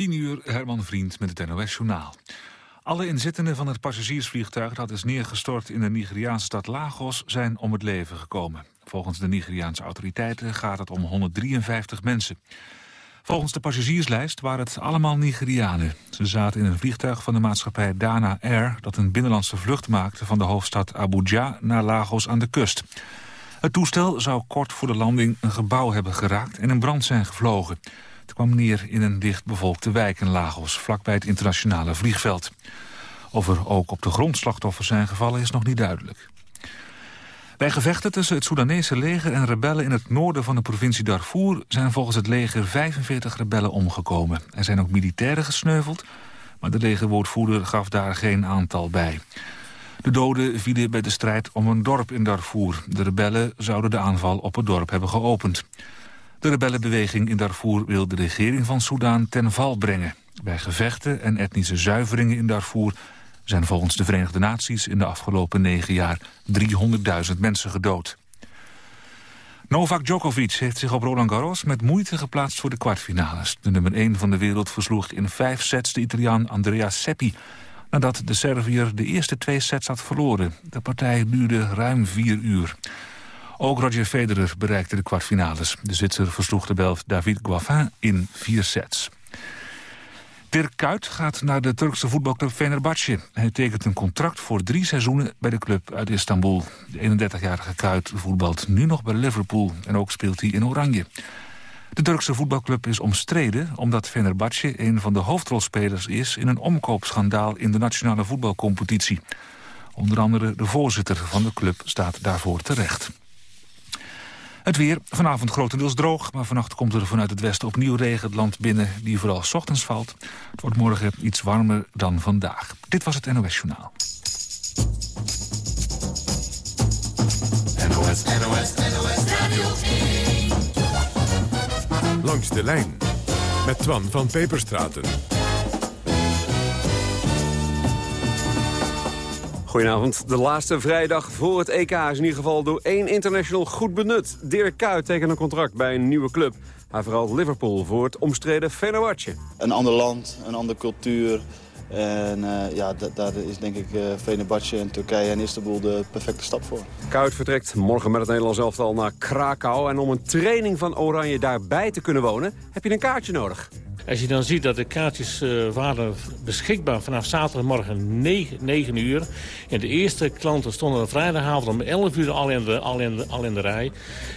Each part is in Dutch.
10 uur, Herman Vriend met het NOS-journaal. Alle inzittenden van het passagiersvliegtuig dat is neergestort in de Nigeriaanse stad Lagos zijn om het leven gekomen. Volgens de Nigeriaanse autoriteiten gaat het om 153 mensen. Volgens de passagierslijst waren het allemaal Nigerianen. Ze zaten in een vliegtuig van de maatschappij Dana Air... dat een binnenlandse vlucht maakte van de hoofdstad Abuja naar Lagos aan de kust. Het toestel zou kort voor de landing een gebouw hebben geraakt en in brand zijn gevlogen. Kwam neer in een dichtbevolkte wijk in Lagos, vlakbij het internationale vliegveld. Of er ook op de grond slachtoffers zijn gevallen is nog niet duidelijk. Bij gevechten tussen het Soedanese leger en rebellen in het noorden van de provincie Darfur zijn volgens het leger 45 rebellen omgekomen. Er zijn ook militairen gesneuveld, maar de legerwoordvoerder gaf daar geen aantal bij. De doden vielen bij de strijd om een dorp in Darfur. De rebellen zouden de aanval op het dorp hebben geopend. De rebellenbeweging in Darfur wil de regering van Soedan ten val brengen. Bij gevechten en etnische zuiveringen in Darfur zijn volgens de Verenigde Naties in de afgelopen negen jaar 300.000 mensen gedood. Novak Djokovic heeft zich op Roland Garros met moeite geplaatst voor de kwartfinales. De nummer 1 van de wereld versloeg in vijf sets de Italiaan Andrea Seppi... nadat de Serviër de eerste twee sets had verloren. De partij duurde ruim vier uur. Ook Roger Federer bereikte de kwartfinales. De Zwitser versloeg de Belg David Goffin in vier sets. Dirk Kuyt gaat naar de Turkse voetbalclub Fenerbahce. Hij tekent een contract voor drie seizoenen bij de club uit Istanbul. De 31-jarige Kuyt voetbalt nu nog bij Liverpool en ook speelt hij in Oranje. De Turkse voetbalclub is omstreden omdat Fenerbahce een van de hoofdrolspelers is in een omkoopschandaal in de nationale voetbalcompetitie. Onder andere de voorzitter van de club staat daarvoor terecht. Het weer, vanavond grotendeels droog, maar vannacht komt er vanuit het westen opnieuw regen het land binnen, die vooral s ochtends valt. Het wordt morgen iets warmer dan vandaag. Dit was het NOS Journaal. NOS, NOS, NOS Radio Langs de lijn, met Twan van Peperstraten. Goedenavond. De laatste vrijdag voor het EK is in ieder geval door één international goed benut. Dirk Kuyt tekent een contract bij een nieuwe club. Hij verhaalt Liverpool voor het omstreden Fenerbahce. Een ander land, een andere cultuur. En uh, ja, daar is denk ik uh, en Turkije en Istanbul de perfecte stap voor. Kuyt vertrekt morgen met het Nederlands elftal naar Krakau. En om een training van Oranje daarbij te kunnen wonen, heb je een kaartje nodig. Als je dan ziet dat de kaartjes uh, waren beschikbaar vanaf zaterdagmorgen 9, 9 uur. En de eerste klanten stonden vrijdagavond om 11 uur al in, de, al, in de, al in de rij.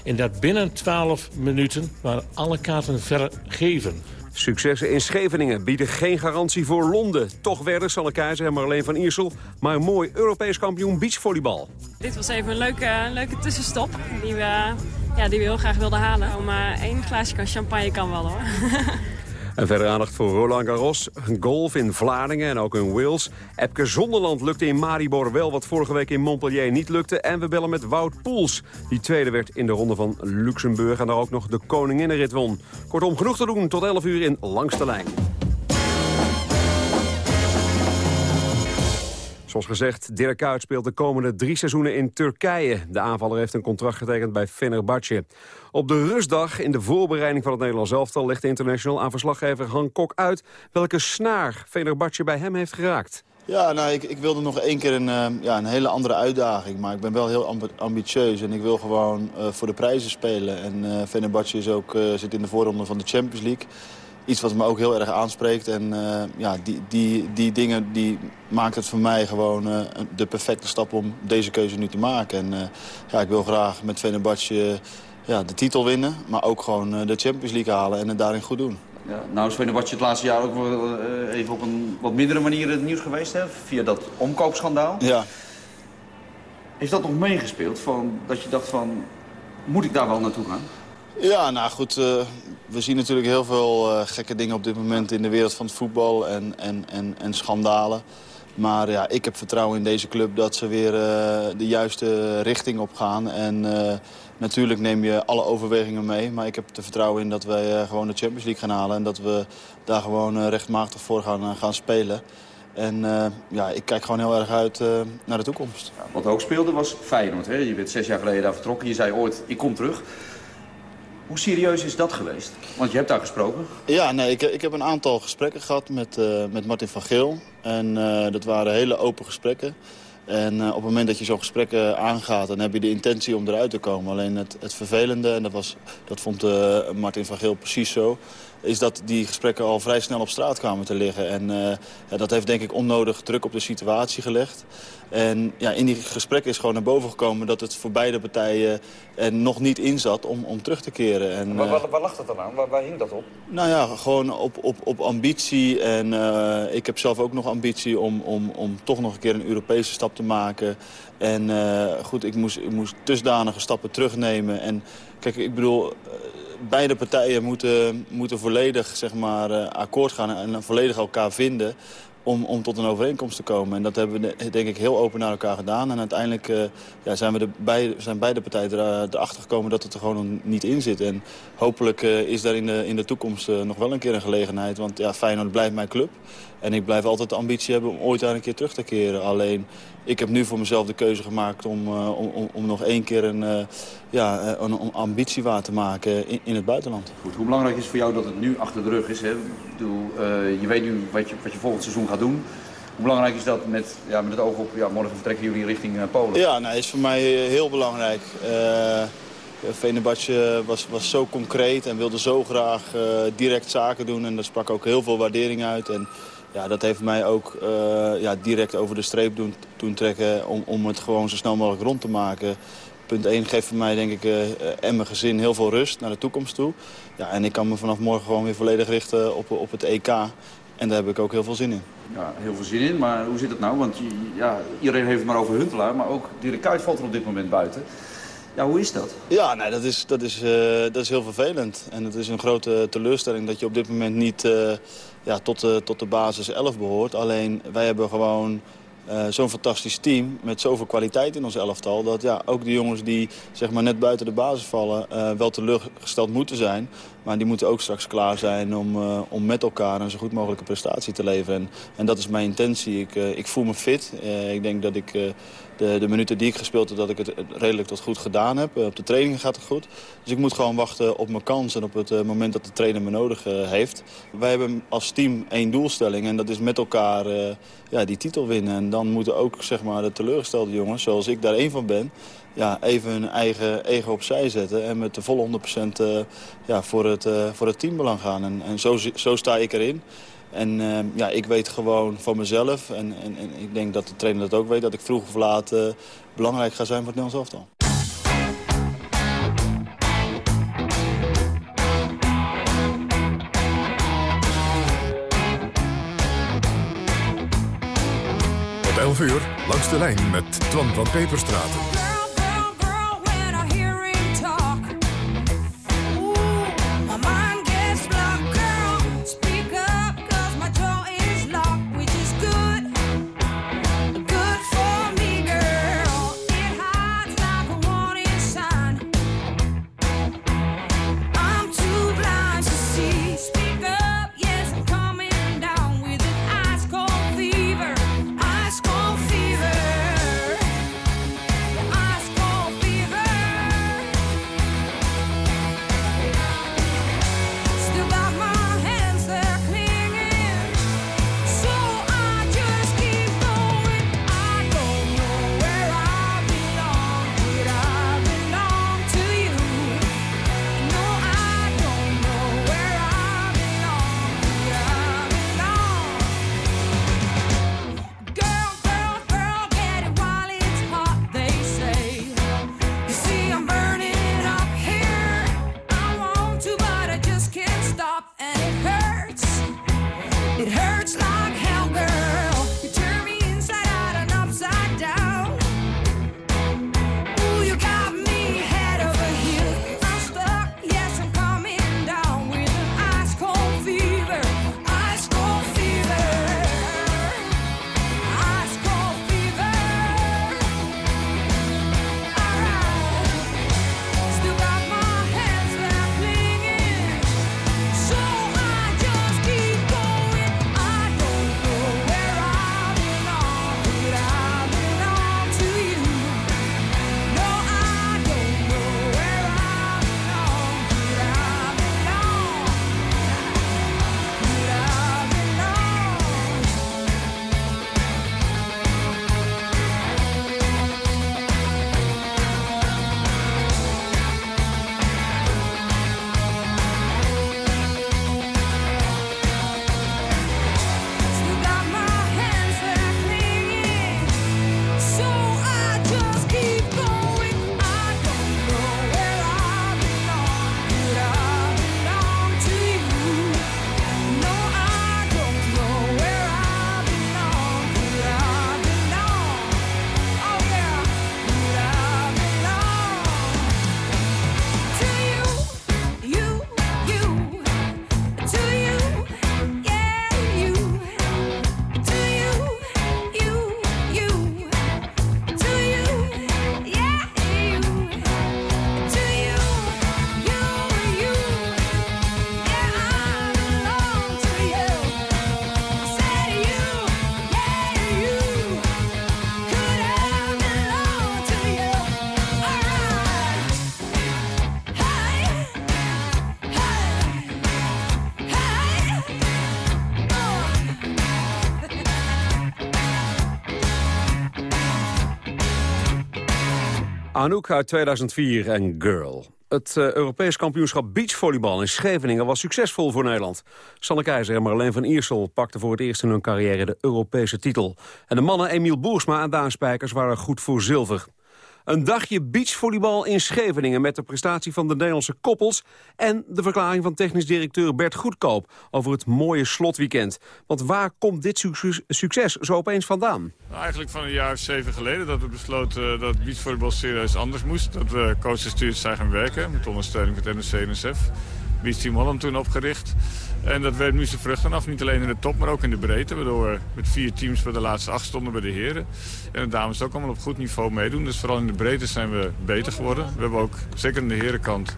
En dat binnen 12 minuten waren alle kaarten vergeven. Successen in Scheveningen bieden geen garantie voor Londen. Toch werden Sanne Keizer en Marleen van Iersel maar een mooi Europees kampioen beachvolleybal. Dit was even een leuke, leuke tussenstop die we, ja, die we heel graag wilden halen. Om uh, één glaasje kan champagne kan wel hoor. En verder aandacht voor Roland Garros, golf in Vlaardingen en ook in Wales. Epke Zonderland lukte in Maribor wel wat vorige week in Montpellier niet lukte. En we bellen met Wout Poels, die tweede werd in de ronde van Luxemburg... en daar ook nog de koninginnenrit won. Kortom, genoeg te doen tot 11 uur in Langste Lijn. Zoals gezegd, Dirk Kuyt speelt de komende drie seizoenen in Turkije. De aanvaller heeft een contract getekend bij Fenerbahce. Op de rustdag in de voorbereiding van het Nederlands elftal... legt de international aan verslaggever Han Kok uit... welke snaar Fenerbahce bij hem heeft geraakt. Ja, nou, ik, ik wilde nog één keer een, uh, ja, een hele andere uitdaging. Maar ik ben wel heel ambitieus en ik wil gewoon uh, voor de prijzen spelen. En uh, Fenerbahce is ook, zit in de voorronde van de Champions League iets wat me ook heel erg aanspreekt. En uh, ja, die, die, die dingen die maakt het voor mij gewoon uh, de perfecte stap om deze keuze nu te maken. En uh, ja, ik wil graag met Fenerbahce ja, de titel winnen, maar ook gewoon de Champions League halen en het daarin goed doen. Ja, nou is Fenerbahce het laatste jaar ook wel, even op een wat mindere manier het nieuws geweest, hè? via dat omkoopschandaal. Ja. Heeft dat nog meegespeeld, van, dat je dacht van, moet ik daar wel naartoe gaan? Ja, nou goed, uh, we zien natuurlijk heel veel uh, gekke dingen op dit moment in de wereld van het voetbal en, en, en, en schandalen. Maar ja, ik heb vertrouwen in deze club dat ze weer uh, de juiste richting op gaan. En natuurlijk neem je alle overwegingen mee. Maar ik heb er vertrouwen in dat wij gewoon de Champions League gaan halen. En dat we daar gewoon rechtmatig voor gaan, gaan spelen. En ja, ik kijk gewoon heel erg uit naar de toekomst. Wat ook speelde was Feyenoord. Hè? Je bent zes jaar geleden daar vertrokken. Je zei ooit, ik kom terug. Hoe serieus is dat geweest? Want je hebt daar gesproken. Ja, nee, ik, ik heb een aantal gesprekken gehad met, uh, met Martin van Geel. En uh, dat waren hele open gesprekken. En uh, op het moment dat je zo'n gesprek aangaat, dan heb je de intentie om eruit te komen. Alleen het, het vervelende, en dat, was, dat vond Martin van Geel precies zo is dat die gesprekken al vrij snel op straat kwamen te liggen. En dat heeft denk ik onnodig druk op de situatie gelegd. En ja, in die gesprekken is gewoon naar boven gekomen dat het voor beide partijen er nog niet in zat om, om terug te keren. En, maar waar, waar, lag dat dan aan? Waar, waar, hing dat op? Nou ja, gewoon op, op, op ambitie. En uh, ik heb zelf ook nog ambitie om, om, om toch nog een keer een Europese stap te maken. En uh, goed, ik moest, ik moest dusdanige stappen terugnemen. En kijk, ik bedoel beide partijen moeten, moeten volledig zeg maar, akkoord gaan en volledig elkaar vinden om, om tot een overeenkomst te komen. En dat hebben we denk ik heel open naar elkaar gedaan. En uiteindelijk uh, ja, zijn, we de zijn beide partijen er, erachter gekomen dat het er gewoon niet in zit. En hopelijk uh, is daar in de, in de toekomst nog wel een keer een gelegenheid. Want ja, Feyenoord blijft mijn club. En ik blijf altijd de ambitie hebben om ooit daar een keer terug te keren. Alleen, ik heb nu voor mezelf de keuze gemaakt om, om, om nog één keer een, ja, een, een ambitie waar te maken in, in het buitenland. Goed, hoe belangrijk is het voor jou dat het nu achter de rug is? Hè? Ik bedoel, je weet nu wat je, wat je volgend seizoen gaat doen. Hoe belangrijk is dat met, ja, met het oog op... Ja, morgen vertrekken jullie richting Polen? Ja, nou, is voor mij heel belangrijk. Venebadje was, was zo concreet en wilde zo graag direct zaken doen. En daar sprak ook heel veel waardering uit. En ja, dat heeft mij ook uh, ja, direct over de streep doen, doen trekken om, om het gewoon zo snel mogelijk rond te maken. Punt 1 geeft voor mij denk ik uh, en mijn gezin heel veel rust naar de toekomst toe. Ja, en ik kan me vanaf morgen gewoon weer volledig richten op, op het EK. En daar heb ik ook heel veel zin in. Ja, heel veel zin in. Maar hoe zit het nou? Want ja, iedereen heeft het maar over Huntelaar. Maar ook Dirk Kuyt valt er op dit moment buiten. Ja, hoe is dat? Ja, nee, dat, is, dat, is, uh, dat is heel vervelend. En het is een grote teleurstelling dat je op dit moment niet uh, ja, tot, uh, tot de basis 11 behoort. Alleen wij hebben gewoon uh, zo'n fantastisch team met zoveel kwaliteit in ons elftal... dat ja, ook de jongens die zeg maar, net buiten de basis vallen uh, wel teleurgesteld moeten zijn. Maar die moeten ook straks klaar zijn om, uh, om met elkaar een zo goed mogelijke prestatie te leveren. En, en dat is mijn intentie. Ik, ik voel me fit. ik denk dat ik de, de minuten die ik gespeeld heb, dat ik het redelijk tot goed gedaan heb. op de trainingen gaat het goed. Dus ik moet gewoon wachten op mijn kans en op het moment dat de trainer me nodig heeft. Wij hebben als team één doelstelling en dat is met elkaar ja, die titel winnen. En dan moeten ook zeg maar, de teleurgestelde jongens, zoals ik daar één van ben... Ja, even hun eigen ego opzij zetten en met de volle 100% uh, ja, voor, het, voor het teambelang gaan. En, en zo, zo sta ik erin. En uh, ja, ik weet gewoon van mezelf, en, en, ik denk dat de trainer dat ook weet... dat ik vroeg of laat belangrijk ga zijn voor het Nederlands elftal. Tot 11 uur, langs de lijn met Twan van Peperstraten. Anouk uit 2004 en Girl. Het uh, Europees kampioenschap beachvolleybal in Scheveningen was succesvol voor Nederland. Sanne Keizer en Marleen van Iersel pakten voor het eerst in hun carrière de Europese titel. En de mannen Emiel Boersma en Daan Spijkers waren goed voor zilver. Een dagje beachvolleybal in Scheveningen met de prestatie van de Nederlandse koppels... en de verklaring van technisch directeur Bert Goedkoop over het mooie slotweekend. Want waar komt dit succes zo opeens vandaan? Nou, eigenlijk van een jaar of zeven geleden dat we besloten dat beachvolleybal serieus anders moest. Dat we coaches stuurd zijn gaan werken met ondersteuning van het NOC-NSF. Beach Team Holland toen opgericht. En dat werpt nu zijn vruchten af, niet alleen in de top, maar ook in de breedte. Waardoor we met vier teams bij de laatste acht stonden bij de heren. En de dames ook allemaal op goed niveau meedoen. Dus vooral in de breedte zijn we beter geworden. We hebben ook, zeker aan de herenkant,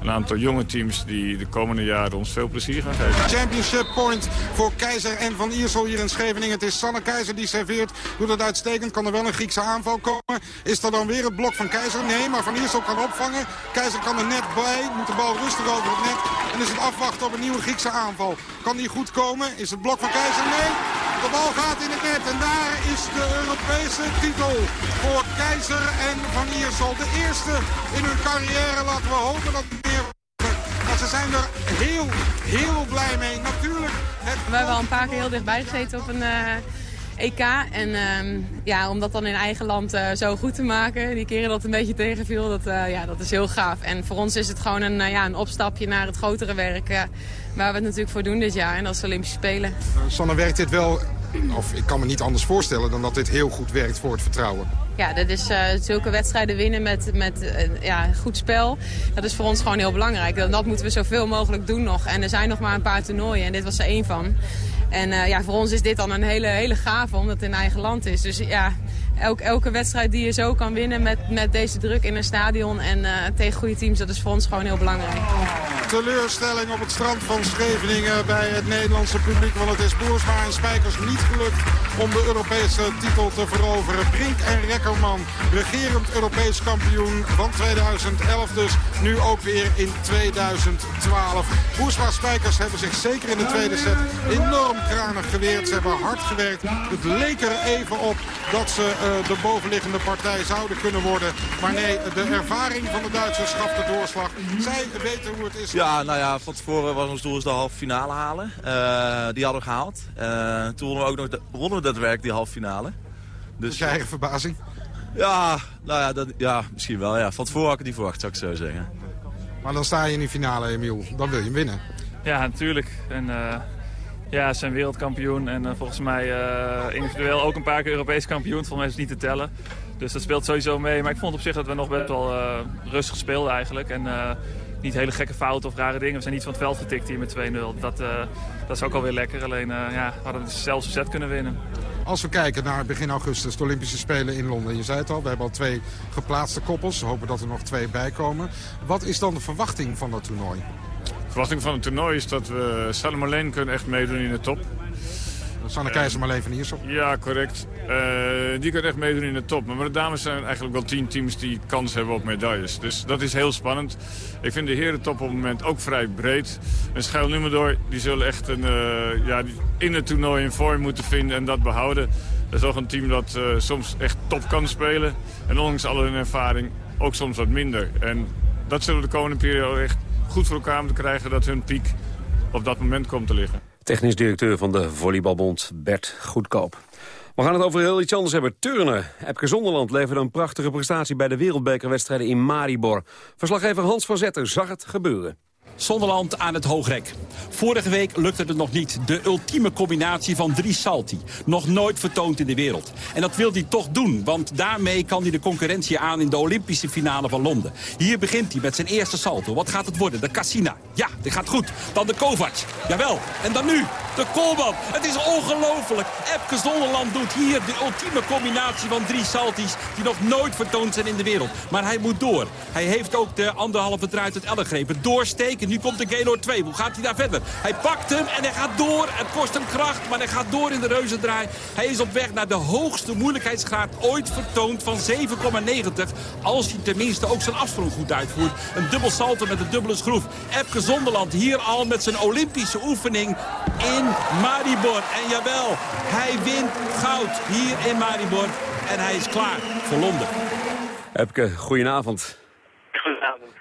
een aantal jonge teams die de komende jaren ons veel plezier gaan geven. Championship point voor Keizer en Van Iersel hier in Scheveningen. Het is Sanne Keizer die serveert. Doet het uitstekend. Kan er wel een Griekse aanval komen. Is er dan weer het blok van Keizer? Nee, maar Van Iersel kan opvangen. Keizer kan er net bij. Moet de bal rustig over het net. En is het afwachten op een nieuwe Griekse aanval. Kan die goed komen? Is het blok van Keizer? Nee. De bal gaat in het net. En daar is de Europese titel voor Keizer en Van Iersel. De eerste in hun carrière. Laten we hopen dat meer... Maar ze zijn er heel, heel blij mee. Natuurlijk. We hebben al een paar keer heel dichtbij gezeten op een... Uh... EK. En uh, ja, om dat dan in eigen land uh, zo goed te maken, die keren dat een beetje tegenviel, dat, uh, ja, dat is heel gaaf. En voor ons is het gewoon een, ja, een opstapje naar het grotere werk waar we het natuurlijk voor doen dit jaar. En dat is Olympische Spelen. Sanne, werkt dit wel, of ik kan me niet anders voorstellen dan dat dit heel goed werkt voor het vertrouwen? Ja, dat is uh, zulke wedstrijden winnen met, met uh, ja, goed spel. Dat is voor ons gewoon heel belangrijk. Dat, dat moeten we zoveel mogelijk doen nog. En er zijn nog maar een paar toernooien en dit was er één van. En uh, ja, voor ons is dit dan een hele, hele gave, omdat het in eigen land is. Dus ja, elke, wedstrijd die je zo kan winnen met, met deze druk in een stadion en tegen goede teams, dat is voor ons gewoon heel belangrijk. Teleurstelling op het strand van Scheveningen bij het Nederlandse publiek. Want het is Boersma en Spijkers niet gelukt om de Europese titel te veroveren. Brink en Rekkerman, regerend Europees kampioen van 2011 dus. Nu ook weer in 2012. Boersma Spijkers hebben zich zeker in de tweede set enorm kranig geweerd. Ze hebben hard gewerkt. Het leek er even op dat ze uh, de bovenliggende partij zouden kunnen worden. Maar nee, de ervaring van de Duitsers gaf de doorslag. Zij weten hoe het is. Ja, nou ja, van tevoren was ons doel de halve finale halen. Uh, die hadden we gehaald. Uh, toen wonnen we ook nog de, wonnen we daadwerkelijk die halve finale. Dus je eigen verbazing? Ja, nou ja, dat, ja, misschien wel. Ja. Van tevoren had ik het niet verwacht, zou ik zo zeggen. Maar dan sta je in die finale, Emiel. Dan wil je hem winnen. Ja, natuurlijk. En, ja, ze zijn wereldkampioen en uh, volgens mij uh, individueel ook een paar keer Europees kampioen. Volgens mij is het niet te tellen. Dus dat speelt sowieso mee. Maar ik vond op zich dat we nog best wel uh, rustig speelden eigenlijk. En niet hele gekke fouten of rare dingen. We zijn niet van het veld getikt hier met 2-0. Dat, dat is ook alweer lekker. Alleen ja, we hadden zelfs een set kunnen winnen. Als we kijken naar begin augustus, de Olympische Spelen in Londen. Je zei het al, we hebben al twee geplaatste koppels. We hopen dat er nog twee bij komen. Wat is dan de verwachting van dat toernooi? De verwachting van het toernooi is dat we Salem alleen kunnen echt meedoen in de top. Sanne Keizer, Marleen van Iersel. Ja, correct. Uh, die kunnen echt meedoen in de top. Maar de dames zijn eigenlijk wel tien teams die kans hebben op medailles. Dus dat is heel spannend. Ik vind de herentop op het moment ook vrij breed. En Schuil Nummerdoor, die zullen echt een, uh, ja, in het toernooi een vorm moeten vinden en dat behouden. Dat is ook een team dat uh, soms echt top kan spelen. En ondanks alle hun ervaring ook soms wat minder. En dat zullen we de komende periode echt goed voor elkaar om te krijgen dat hun piek op dat moment komt te liggen. Technisch directeur van de Volleybalbond Bert Goedkoop. We gaan het over heel iets anders hebben. Turnen. Epke Zonderland leverde een prachtige prestatie bij de wereldbekerwedstrijden in Maribor. Verslaggever Hans van Zetten zag het gebeuren. Zonderland aan het hoogrek. Vorige week lukte het nog niet. De ultieme combinatie van drie salti. Nog nooit vertoond in de wereld. En dat wil hij toch doen, want daarmee kan hij de concurrentie aan in de Olympische finale van Londen. Hier begint hij met zijn eerste salto. Wat gaat het worden? De Cassina. Ja, dit gaat goed. Dan de Kovac. Jawel. En dan nu de Kolman. Het is ongelooflijk. Epke Zonderland doet hier de ultieme combinatie van drie salties... die nog nooit vertoond zijn in de wereld. Maar hij moet door. Hij heeft ook de anderhalve draai tot elle grepen. Nu komt de Gaylord 2. Hoe gaat hij daar verder? Hij pakt hem en hij gaat door. Het kost hem kracht, maar hij gaat door in de reuzendraai. Hij is op weg naar de hoogste moeilijkheidsgraad ooit vertoond van 7,90. Als hij tenminste ook zijn afsprong goed uitvoert. Een dubbel salto met een dubbele schroef. Epke Zonderland hier al met zijn Olympische oefening in Maribor. En jawel, hij wint goud hier in Maribor. En hij is klaar voor Londen. Epke, goedenavond.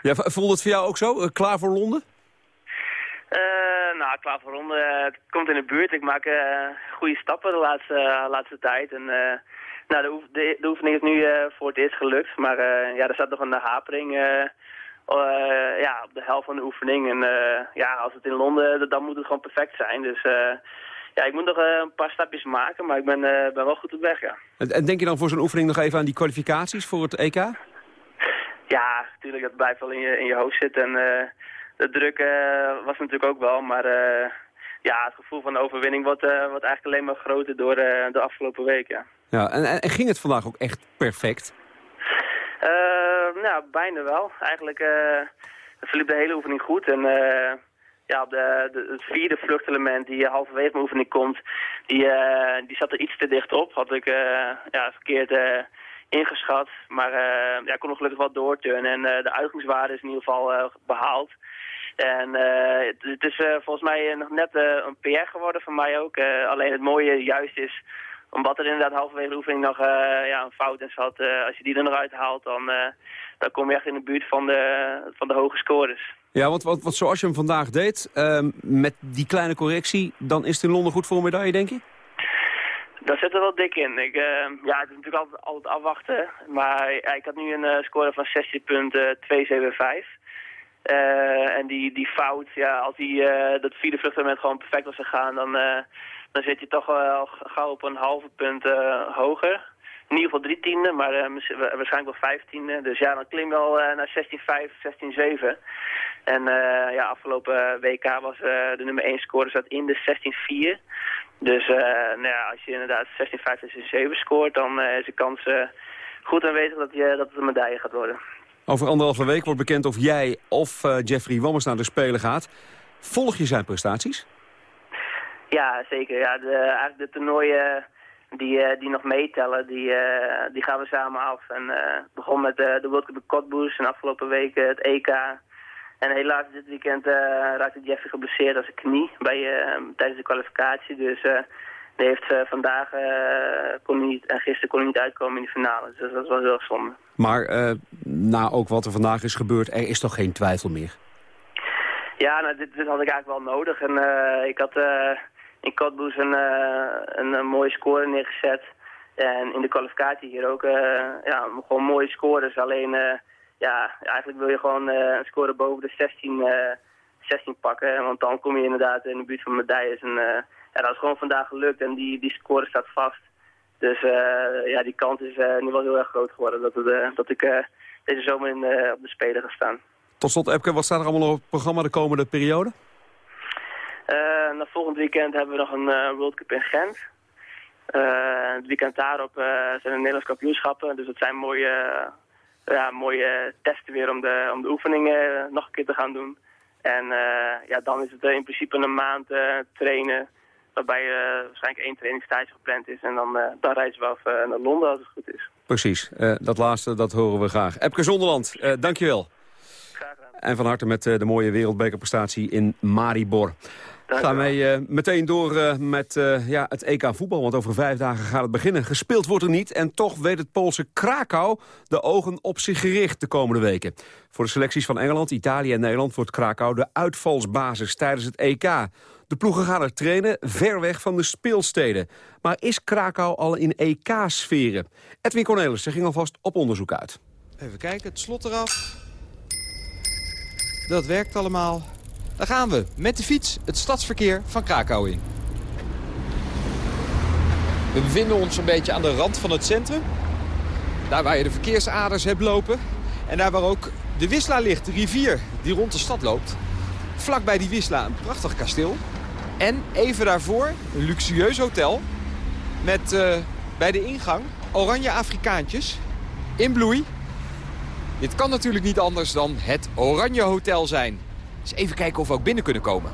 Ja, voelt het voor jou ook zo? klaar voor Londen? Uh, nou, klaar voor Londen. het komt in de buurt. Ik maak goede stappen de laatste, laatste tijd. En, nou, de, de, de, oefening is nu voor het eerst gelukt. Maar ja, er staat nog een hapering ja, op de helft van de oefening. En ja, als het in Londen, dan moet het gewoon perfect zijn. Dus ja, ik moet nog een paar stapjes maken, maar ik ben, ben wel goed op weg, ja. En denk je dan voor zo'n oefening nog even aan die kwalificaties voor het EK? Ja, natuurlijk, dat blijft wel in je, in je hoofd zitten. En uh, de druk uh, was natuurlijk ook wel, maar uh, ja, het gevoel van de overwinning wordt, wordt eigenlijk alleen maar groter door de afgelopen weken. Ja, en, en, ging het vandaag ook echt perfect? nou, bijna wel. Eigenlijk verliep de hele oefening goed en ja, op de, de, het vierde vluchtelement die halverwege mijn oefening komt, die, die zat er iets te dicht op. Had ik ja, verkeerd ingeschat. Maar uh, ja, kon nog gelukkig wel doorturnen. En uh, de uitgangswaarde is in ieder geval uh, behaald. En het, het, is volgens mij nog net een PR geworden voor mij ook. alleen het mooie juist is, omdat er inderdaad halverwege de oefening nog ja, een fout in zat. als je die er nog uithaalt, dan, dan kom je echt in de buurt van de, van de hoge scores. Ja, want wat, wat zoals je hem vandaag deed, ehm, met die kleine correctie, dan is het in Londen goed voor een medaille, denk je? Dat zit er wel dik in. Ik, uh, ja, het is natuurlijk altijd, altijd afwachten. Maar ik had nu een uh, score van 16.275. Uh, en die, die fout, ja, als die, dat vierde vluchtmoment gewoon perfect was gegaan, dan, dan zit je toch wel gauw op een halve punt hoger. In ieder geval drie tiende, maar waarschijnlijk wel vijftiende. Dus ja, dan klim je al naar 16.5, 16.7. En ja, afgelopen WK was de nummer 1 score zat in de 16.4. Dus nou ja, als je inderdaad 16, 15, 7 scoort, dan is de kans goed aanwezig dat, je, dat het een medaille gaat worden. Over anderhalve week wordt bekend of jij of Jeffrey Wammers naar de Spelen gaat. Volg je zijn prestaties? Ja, zeker. Ja, de, eigenlijk de toernooien die, die nog meetellen, die, die gaan we samen af. En begon met de World Cup Kotboes en afgelopen week het EK en helaas dit weekend raakte Jeffrey geblesseerd aan zijn knie bij, tijdens de kwalificatie. Dus die heeft vandaag kon niet, en gisteren kon hij niet uitkomen in de finale. Dus dat was wel heel zonde. Maar na ook wat er vandaag is gebeurd, er is toch geen twijfel meer? Ja, nou, dit, dit had ik eigenlijk wel nodig. En ik had in Kotboes een, een, een, mooie score neergezet. En in de kwalificatie hier ook ja, gewoon mooie scores. Alleen ja, eigenlijk wil je gewoon een score boven de 16, uh, 16 pakken. Want dan kom je inderdaad in de buurt van medailles. En ja, dat is gewoon vandaag gelukt en die, die score staat vast. Dus ja, die kans is nu wel heel erg groot geworden dat, het, dat ik deze zomer in, op de Spelen ga staan. Tot slot, Epke, wat staat er allemaal op het programma de komende periode? Na volgend weekend hebben we nog een World Cup in Gent. het weekend daarop zijn de Nederlands kampioenschappen. Dus dat zijn mooie ja, mooie testen weer om de, om de oefeningen nog een keer te gaan doen. En uh, ja, dan is het in principe een maand uh, trainen, waarbij uh, waarschijnlijk één trainingstijd gepland is. En dan, dan reizen we af naar Londen als het goed is. Precies, dat laatste dat horen we graag. Epke Zonderland, dankjewel. Graag gedaan. En van harte met de mooie wereldbekerprestatie in Maribor. Gaan wij uh, meteen door uh, met uh, ja, het EK voetbal, want over vijf dagen gaat het beginnen. Gespeeld wordt er niet en toch weet het Poolse Krakau de ogen op zich gericht de komende weken. Voor de selecties van Engeland, Italië en Nederland wordt Krakau de uitvalsbasis tijdens het EK. De ploegen gaan er trainen ver weg van de speelsteden. Maar is Krakau al in EK-sferen? Edwin Cornelissen ging alvast op onderzoek uit. Even kijken, het slot eraf. Dat werkt allemaal. Daar gaan we met de fiets het stadsverkeer van Krakau in. We bevinden ons een beetje aan de rand van het centrum. Daar waar je de verkeersaders hebt lopen. En daar waar ook de Wisla ligt, de rivier die rond de stad loopt. Vlakbij die Wisla een prachtig kasteel. En even daarvoor een luxueus hotel. Met uh, bij de ingang oranje Afrikaantjes in bloei. Dit kan natuurlijk niet anders dan het Oranje Hotel zijn. Eens even kijken of we ook binnen kunnen komen.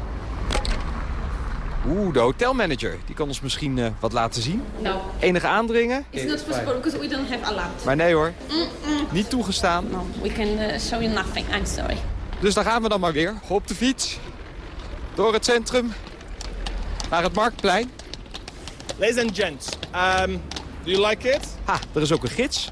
Oeh, de hotelmanager. Die kan ons misschien uh, wat laten zien. No. Enige aandringen? It's not possible because we don't have alarms. Maar nee hoor. Mm -mm. Niet toegestaan. No, we can uh, show you nothing. I'm sorry. Dus daar gaan we dan maar weer. Op de fiets. Door het centrum. Naar het Marktplein. Ladies and gents, um, do you like it? Ha, er is ook een gids.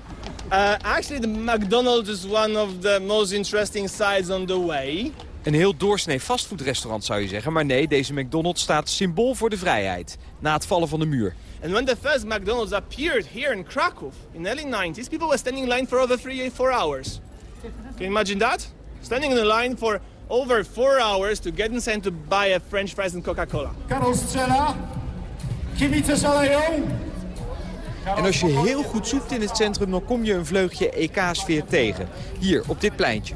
Uh, actually, the McDonald's is one of the most interesting sites on the way. Een heel doorsnee fastfoodrestaurant zou je zeggen. Maar nee, deze McDonald's staat symbool voor de vrijheid. Na het vallen van de muur. And when the first McDonald's appeared here in Krakow in the early 90s, people were standing in line for over three, four hours. Can you imagine that? Standing in a line for over four hours to get inside to buy a French fries and Coca-Cola. Karol Strzela, kibice szaleją. En als je heel goed zoekt in het centrum, dan kom je een vleugje EK-sfeer tegen. Hier, op dit pleintje.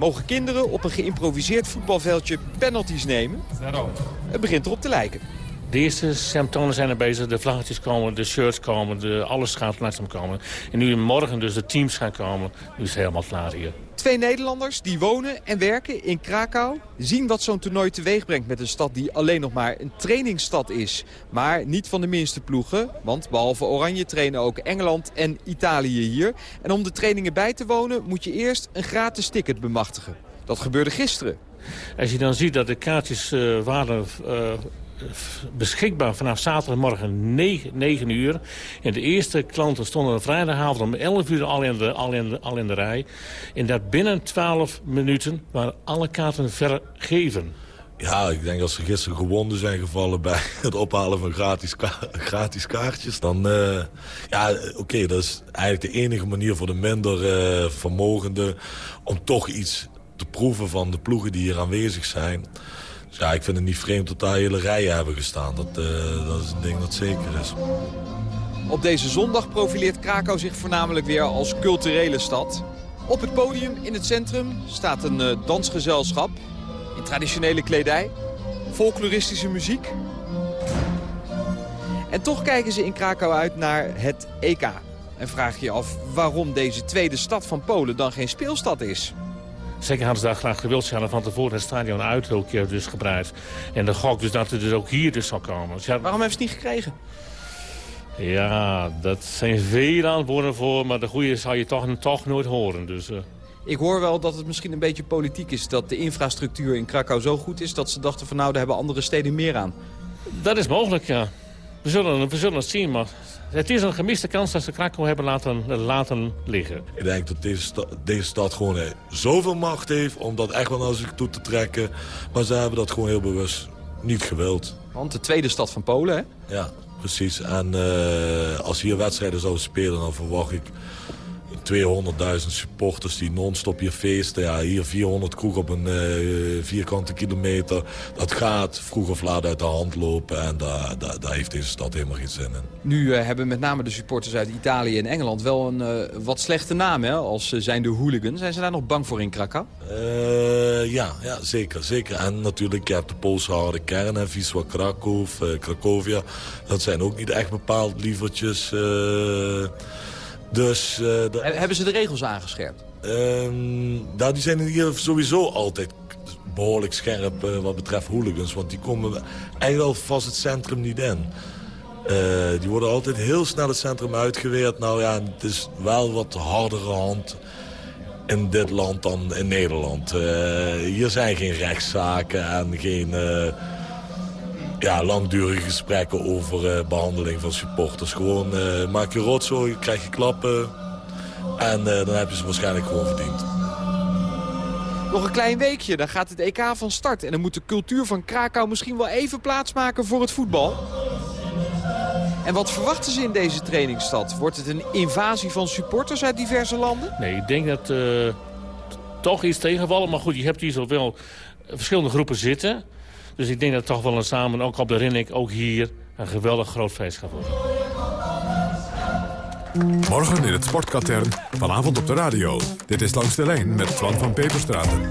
Mogen kinderen op een geïmproviseerd voetbalveldje penalties nemen? Het begint erop te lijken. De eerste symptomen zijn er bezig. De vlaggetjes komen, de shirts komen, de, alles gaat langzaam komen. En nu morgen dus de teams gaan komen. Nu is het helemaal klaar hier. Twee Nederlanders die wonen en werken in Krakau... zien wat zo'n toernooi teweeg brengt met een stad die alleen nog maar een trainingsstad is. Maar niet van de minste ploegen, want behalve Oranje trainen ook Engeland en Italië hier. En om de trainingen bij te wonen moet je eerst een gratis ticket bemachtigen. Dat gebeurde gisteren. Als je dan ziet dat de kaartjes uh, waren... Uh, beschikbaar vanaf zaterdagmorgen 9, 9 uur. En de eerste klanten stonden vrijdagavond om 11 uur al in, de, al, in de, al in de rij. En dat binnen 12 minuten waren alle kaarten vergeven. Ja, ik denk als er gisteren gewonden zijn gevallen bij het ophalen van gratis, gratis kaartjes... dan, uh, ja, oké, dat is eigenlijk de enige manier voor de minder uh, vermogenden... om toch iets te proeven van de ploegen die hier aanwezig zijn... Ja, ik vind het niet vreemd dat daar hele rijen hebben gestaan. Dat, uh, dat is een ding dat zeker is. Op deze zondag profileert Krakau zich voornamelijk weer als culturele stad. Op het podium in het centrum staat een uh, dansgezelschap in traditionele kledij, folkloristische muziek. En toch kijken ze in Krakau uit naar het EK. En vraag je je af waarom deze tweede stad van Polen dan geen speelstad is. Zeker hadden ze daar graag gewild. Ze hadden van tevoren het stadion uit ook keer dus gebreid. En de gok dus dat het dus ook hier dus zou komen. Dus Waarom hebben ze het niet gekregen? Ja, dat zijn veel antwoorden voor. Maar de goede zou je toch, toch nooit horen. Dus, uh... Ik hoor wel dat het misschien een beetje politiek is. Dat de infrastructuur in Krakau zo goed is dat ze dachten van nou, daar hebben andere steden meer aan. Dat is mogelijk, ja. We zullen, we zullen het zien, maar het is een gemiste kans dat ze Krakau hebben laten, laten liggen. Ik denk dat deze, sta deze stad gewoon eh, zoveel macht heeft om dat echt wel naar zich toe te trekken. Maar ze hebben dat gewoon heel bewust niet gewild. Want de tweede stad van Polen, hè? Ja, precies. En uh, als hier wedstrijden zouden spelen, dan verwacht ik 200.000 supporters die non-stop hier feesten. Ja, hier 400 kroeg op een uh, vierkante kilometer. Dat gaat vroeg of laat uit de hand lopen. En daar, daar, daar heeft deze stad helemaal geen zin in. Nu uh, hebben met name de supporters uit Italië en Engeland wel een uh, wat slechte naam. Hè, als zijn de hooligans. Zijn ze daar nog bang voor in Krakau? ja, ja, zeker, zeker. En natuurlijk, je hebt de Poolse harde kern. Hè, Wisła Krakow, Cracovia. Dat zijn ook niet echt bepaald lievertjes... Dus, uh, Hebben ze de regels aangescherpt? Uh, nou, die zijn hier sowieso altijd behoorlijk scherp uh, wat betreft hooligans. Want die komen eigenlijk al vast het centrum niet in. Uh, die worden altijd heel snel het centrum uitgeweerd. Nou ja, het is wel wat hardere hand in dit land dan in Nederland. hier zijn geen rechtszaken en geen ja, langdurige gesprekken over uh, behandeling van supporters. Gewoon uh, maak je rotzooi, krijg je klappen en uh, dan heb je ze waarschijnlijk gewoon verdiend. Nog een klein weekje, dan gaat het EK van start. En dan moet de cultuur van Krakau misschien wel even plaatsmaken voor het voetbal. En wat verwachten ze in deze trainingsstad? Wordt het een invasie van supporters uit diverse landen? Nee, ik denk dat toch iets tegenvallen. Maar goed, je hebt hier zowel verschillende groepen zitten... Dus ik denk dat toch wel een samen, ook op de Rinnik, ook hier, een geweldig groot feest gaat worden. Morgen in het Sportkatern, vanavond op de radio. Dit is Langs de Lijn met Twan van Peperstraten.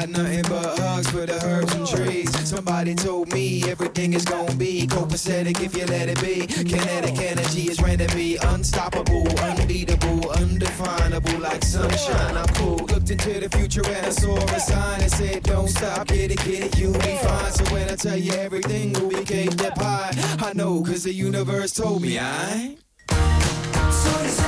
Got nothing but hugs for the herbs and trees. Somebody told me everything is gonna be copacetic if you let it be. Kinetic energy is be unstoppable, unbeatable, undefinable, like sunshine. I'm cool. Looked into the future and I saw a sign that said, Don't stop, get it, get it, you'll be fine. So when I tell you everything will be cake that pie, I know, cause the universe told me I. So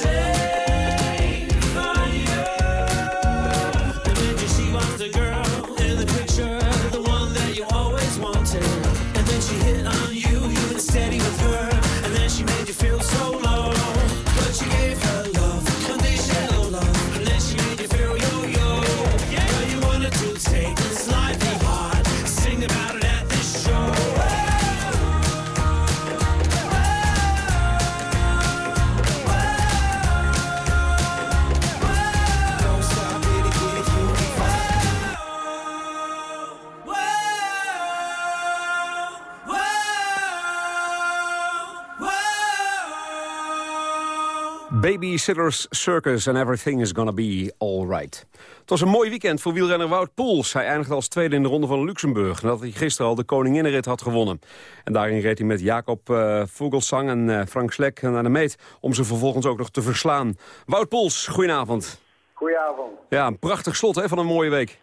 Babysitters Circus and everything is gonna be alright. Het was een mooi weekend voor wielrenner Wout Poels. Hij eindigde als tweede in de ronde van Luxemburg... nadat hij gisteren al de koninginnenrit had gewonnen. En daarin reed hij met Jacob uh, Vogelsang en uh, Frank Slek naar de meet... om ze vervolgens ook nog te verslaan. Wout Poels, goedenavond. Goedenavond. Ja, een prachtig slot hè, van een mooie week.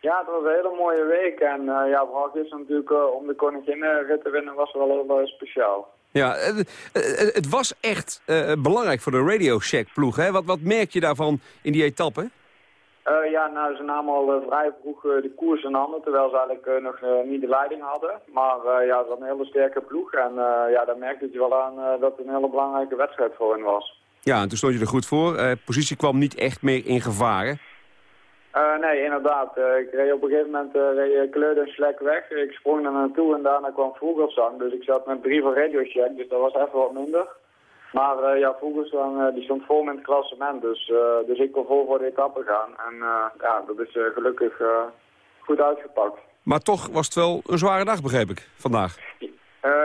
Ja, het was een hele mooie week. En uh, ja, vooral gisteren natuurlijk om de koninginnenrit te winnen was wel heel speciaal. Ja, het was echt belangrijk voor de Radio Shack ploeg. Hè? Wat, wat merk je daarvan in die etappe? Uh, ja, nou, ze namen al uh, vrij vroeg uh, de koers in handen, terwijl ze eigenlijk nog niet de leiding hadden. Maar ja, ze hadden een hele sterke ploeg en ja, daar merkte je wel aan dat het een hele belangrijke wedstrijd voor hen was. Ja, en toen stond je er goed voor. positie kwam niet echt meer in gevaar, hè? Nee, inderdaad. ik reed op een gegeven moment reed Kleurde en Slek weg. Ik sprong er naartoe en daarna kwam Vogelsang. Dus ik zat met drie van Radio Shack, dus dat was even wat minder. Maar uh, ja, Vogelsang uh, die stond vol in het klassement, dus, uh, dus ik kon vol voor de etappe gaan. En ja, dat is gelukkig goed uitgepakt. Maar toch was het wel een zware dag, begreep ik, vandaag.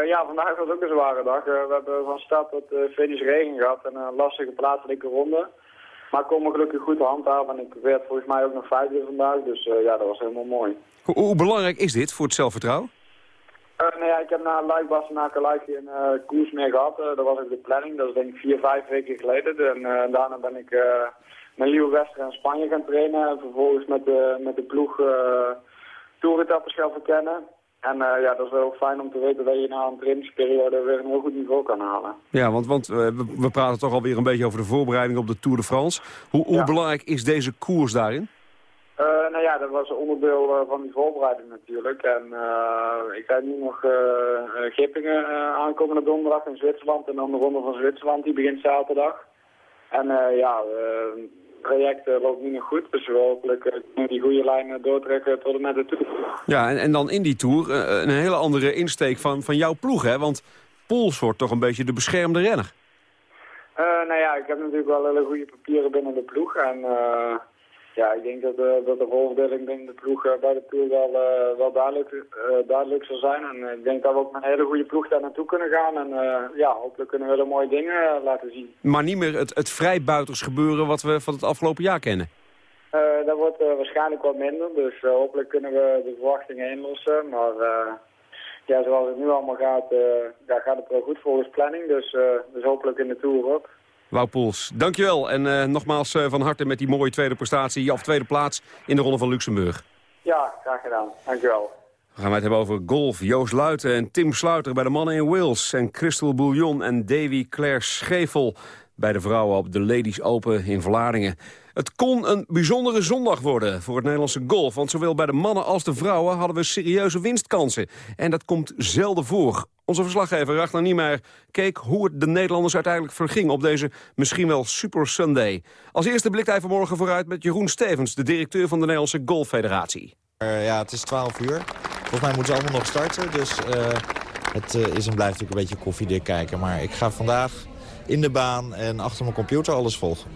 ja, vandaag was ook een zware dag. we hebben van start tot finish regen gehad en een lastige plaatselijke ronde. Maar ik kon me gelukkig goed handhaven en ik werd volgens mij ook nog vijfde vandaag, dus ja, dat was helemaal mooi. Hoe, hoe belangrijk is dit voor het zelfvertrouwen? Uh, nou ja, ik heb na Luik Bastenaken Luik geen uh, koers meer gehad. Dat was ook de planning. Dat is denk ik vier, vijf weken geleden. En daarna ben ik naar Nieuwe-Wester in Spanje gaan trainen. En vervolgens met de, met de ploeg toeretappes gaan verkennen. En ja, dat is wel fijn om te weten dat je na een trainingsperiode weer een heel goed niveau kan halen. Ja, want, want we, we praten toch alweer een beetje over de voorbereiding op de Tour de France. Hoe, hoe ja. belangrijk is deze koers daarin? Uh, nou ja, dat was onderdeel van die voorbereiding natuurlijk. En ik ga nu nog Gippingen aankomende donderdag in Zwitserland. En dan de ronde van Zwitserland, die begint zaterdag. En ja, traject loopt nu nog goed. Dus we hopelijk die goede lijn doortrekken tot en met de Tour. Ja, en, en dan in die Tour een hele andere insteek van, van jouw ploeg, hè? Want Poels wordt toch een beetje de beschermde renner. nou ja, ik heb natuurlijk wel hele goede papieren binnen de ploeg. En ja, ik denk dat, uh, dat de rolverdeling binnen de ploeg uh, bij de Tour wel, uh, wel duidelijk, duidelijk zal zijn. En ik denk dat we ook met een hele goede ploeg daar naartoe kunnen gaan. En ja, hopelijk kunnen we hele mooie dingen laten zien. Maar niet meer het, het vrijbuiters gebeuren wat we van het afgelopen jaar kennen? dat wordt waarschijnlijk wat minder. Dus hopelijk kunnen we de verwachtingen inlossen. Maar ja, zoals het nu allemaal gaat, ja, gaat het wel goed volgens planning. Dus, dus hopelijk in de Tour ook. Wouw Poels, dankjewel. En uh, nogmaals uh, van harte met die mooie tweede prestatie... of tweede plaats in de Ronde van Luxemburg. Ja, graag gedaan. Dankjewel. We gaan het hebben over golf. Joost Luiten en Tim Sluiter bij de mannen in Wales. En Christel Bouillon en Davy Claire Schevel bij de vrouwen op de Ladies Open in Vlaardingen. Het kon een bijzondere zondag worden voor het Nederlandse golf. Want zowel bij de mannen als de vrouwen hadden we serieuze winstkansen. En dat komt zelden voor. Onze verslaggever Ragnar Niemeyer keek hoe het de Nederlanders uiteindelijk verging... op deze misschien wel Super Sunday. Als eerste blikt hij vanmorgen vooruit met Jeroen Stevens... de directeur van de Nederlandse Golffederatie. Uh, ja, het is 12 uur. Volgens mij moeten ze allemaal nog starten. Dus uh, het uh, is en blijft natuurlijk een beetje koffiedik kijken. Maar ik ga vandaag in de baan en achter mijn computer alles volgen.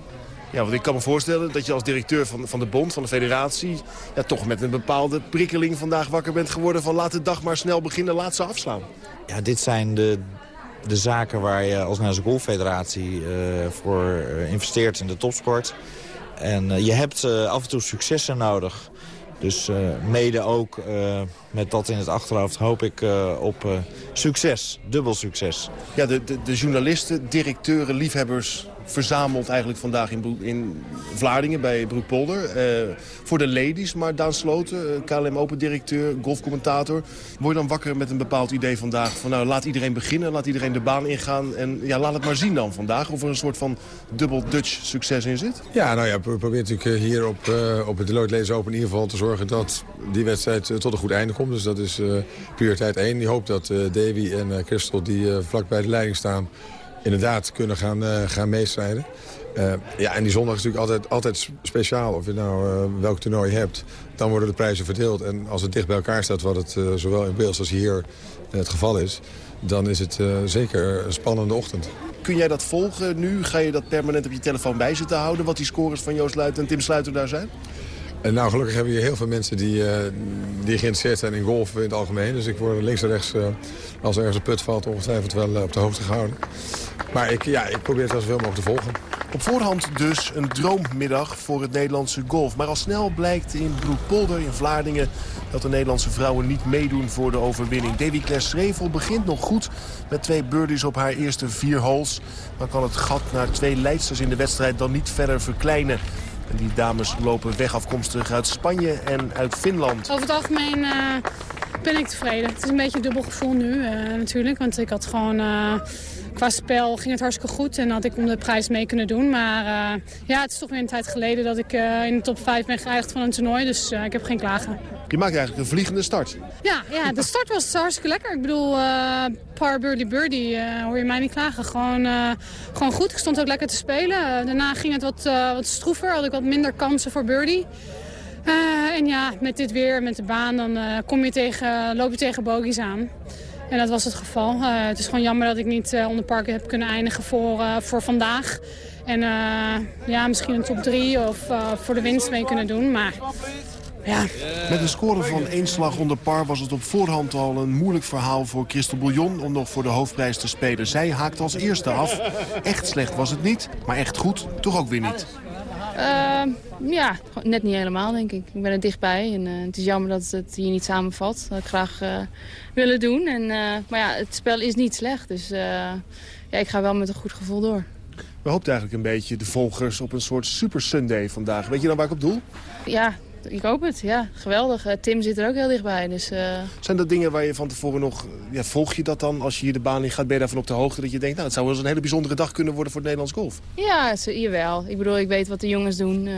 Ja, want ik kan me voorstellen dat je als directeur van, van de bond, van de federatie... Ja, toch met een bepaalde prikkeling vandaag wakker bent geworden... van laat de dag maar snel beginnen, laat ze afslaan. Ja, dit zijn de, de zaken waar je als Nederlandse Golffederatie uh, voor uh, investeert in de topsport. En uh, je hebt af en toe successen nodig. Dus mede ook met dat in het achterhoofd hoop ik op succes, dubbel succes. Ja, de, de, de journalisten, directeuren, liefhebbers verzameld eigenlijk vandaag in, in Vlaardingen bij Broekpolder. Uh, voor de ladies, maar Daan Sloten, KLM Open directeur, golfcommentator. Word je dan wakker met een bepaald idee vandaag van nou laat iedereen beginnen, laat iedereen de baan ingaan. En ja, laat het maar zien dan vandaag of er een soort van dubbel Dutch succes in zit. Ja, nou ja, we proberen natuurlijk hier op, op het Deloitte Open in ieder geval te zorgen dat die wedstrijd tot een goed einde komt. Dus dat is prioriteit 1. Die hoop dat Davy en Christel die vlak bij de leiding staan inderdaad kunnen gaan, uh, gaan meestrijden. Uh, ja, en die zondag is natuurlijk altijd, altijd speciaal. Of je nou uh, welk toernooi hebt, dan worden de prijzen verdeeld. En als het dicht bij elkaar staat, wat het zowel in Wales als hier het geval is... dan is het zeker een spannende ochtend. Kun jij dat volgen nu? Ga je dat permanent op je telefoon bij zitten houden? Wat die scores van Joost Luiten en Tim Sluiter daar zijn? En nou, gelukkig hebben we hier heel veel mensen die, uh, die geïnteresseerd zijn in golf in het algemeen. Dus ik word links en rechts, uh, als er ergens een put valt, ongetwijfeld wel uh, op de hoogte gehouden. Maar ik, ja, ik probeer het wel zoveel mogelijk te volgen. Op voorhand dus een droommiddag voor het Nederlandse golf. Maar al snel blijkt in Broekpolder in Vlaardingen... dat de Nederlandse vrouwen niet meedoen voor de overwinning. Davy Claire Schrevel begint nog goed met twee birdies op haar eerste vier holes. Maar kan het gat naar twee leidsters in de wedstrijd dan niet verder verkleinen. En die dames lopen weg afkomstig uit Spanje en uit Finland. Over het algemeen uh, ben ik tevreden. Het is een beetje een dubbel gevoel nu uh, natuurlijk. Want ik had gewoon... Uh, qua spel ging het hartstikke goed en had ik om de prijs mee kunnen doen. Maar uh, ja, het is toch weer een tijd geleden dat ik uh, in de top 5 ben geëindigd van een toernooi. Dus uh, ik heb geen klagen. Je maakt eigenlijk een vliegende start. Ja, ja de start was hartstikke lekker. Ik bedoel, par birdie birdie hoor je mij niet klagen. Gewoon, gewoon goed. Ik stond ook lekker te spelen. daarna ging het wat, wat stroever. Had ik wat minder kansen voor birdie. en ja, met dit weer, met de baan, dan kom je tegen, loop je tegen bogies aan. En dat was het geval. Uh, het is gewoon jammer dat ik niet uh, onder parken heb kunnen eindigen voor, uh, voor vandaag. En ja, misschien een top 3 of voor de winst mee kunnen doen. Maar ja. Met een score van één slag onder par was het op voorhand al een moeilijk verhaal voor Christel Bouillon om nog voor de hoofdprijs te spelen. Zij haakt als eerste af. Echt slecht was het niet, maar echt goed toch ook weer niet. Uh, ja, net niet helemaal, denk ik. Ik ben er dichtbij en uh, het is jammer dat het hier niet samenvalt. Dat had ik graag uh, willen doen. En, maar ja, het spel is niet slecht, dus ja, ik ga wel met een goed gevoel door. We hoopten eigenlijk een beetje de volgers op een soort Super Sunday vandaag. Weet je dan waar ik op doel? Ja, ik hoop het, ja. Geweldig. Uh, Tim zit er ook heel dichtbij. Dus, uh... Zijn dat dingen waar je van tevoren nog... Ja, volg je dat dan als je hier de baan in gaat? Ben je daarvan op de hoogte dat je denkt... nou, het zou wel eens een hele bijzondere dag kunnen worden voor het Nederlands golf? Ja, jawel. Ik bedoel, ik weet wat de jongens doen. Uh,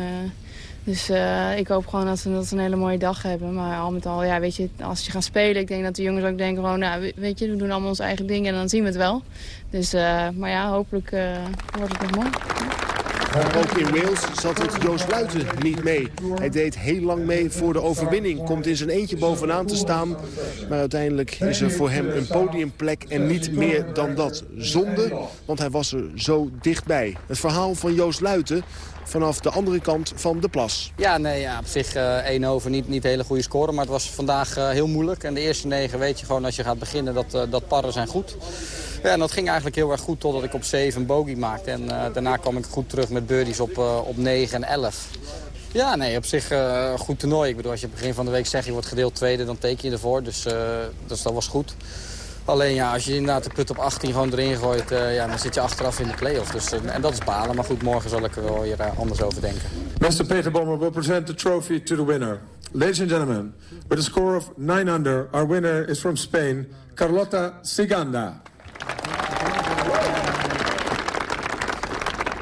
Dus eh, ik hoop gewoon dat ze, dat ze een hele mooie dag hebben. Maar al met al, ja, weet je, als je gaat spelen... ik denk dat de jongens ook denken gewoon... Nou, weet je, we doen allemaal ons eigen ding en dan zien we het wel. Dus, maar ja, hopelijk wordt het nog mooi. Ook in Wales zat het Joost Luiten niet mee. Hij deed heel lang mee voor de overwinning. Komt in zijn eentje bovenaan te staan. Maar uiteindelijk is er voor hem een podiumplek en niet meer dan dat. Zonde, want hij was er zo dichtbij. Het verhaal van Joost Luiten vanaf de andere kant van de plas. Ja, nee, ja, op zich uh, 1 over niet, niet hele goede score. Maar het was vandaag uh, heel moeilijk. En de eerste negen weet je gewoon als je gaat beginnen dat, uh, dat parren zijn goed. Ja, en dat ging eigenlijk heel erg goed totdat ik op 7 een bogey maakte. En daarna kwam ik goed terug met birdies op, op 9 en 11. Ja, nee, op zich uh, goed toernooi. Ik bedoel, als je begin van de week zegt je wordt gedeeld tweede, dan teken je ervoor. Dus, dus dat was goed. Alleen ja, als je inderdaad de put op 18 gewoon erin gooit, uh, ja, dan zit je achteraf in de play-off. Dus, uh, en dat is balen. Maar goed, morgen zal ik er wel weer uh, anders over denken. Mr. Peter Bommer will present the trophy to the winner. Ladies and gentlemen, with a score of 9 under, our winner is from Spain, Carlota Siganda.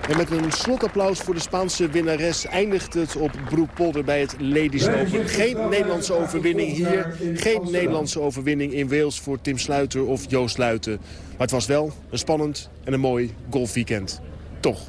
En met een slotapplaus voor de Spaanse winnares eindigt het op Broekpolder bij het Ladies Open. Geen Nederlandse overwinning hier. Geen Nederlandse overwinning in Wales voor Tim Sluiter of Joost Luiten. Maar het was wel een spannend en een mooi golfweekend. Toch.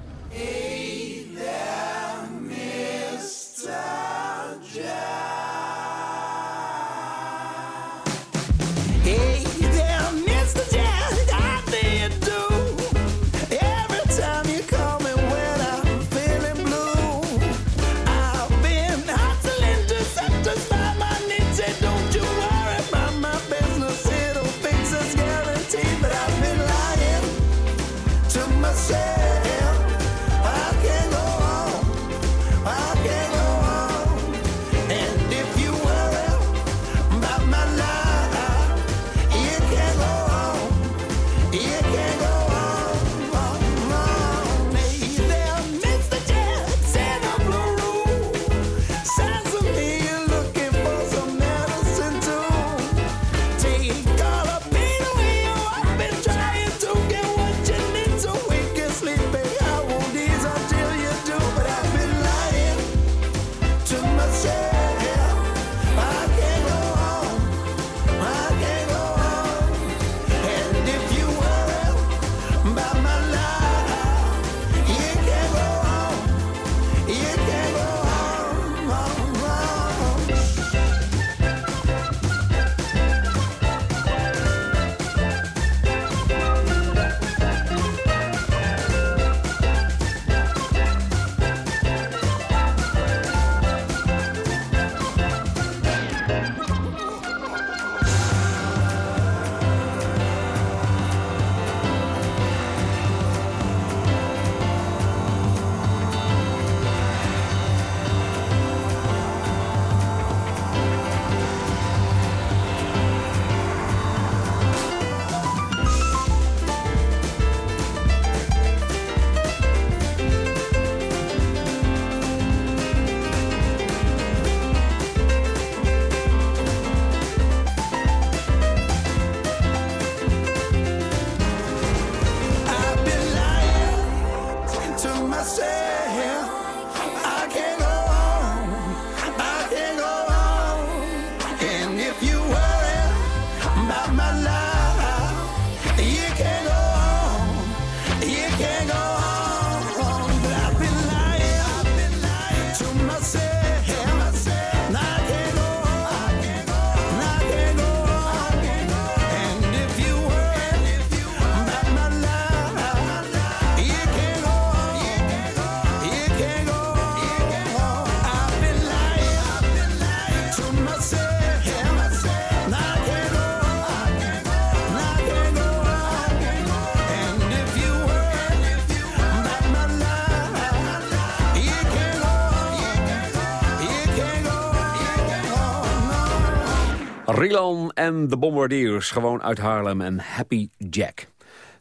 Rilan en de Bombardiers, gewoon uit Haarlem en Happy Jack.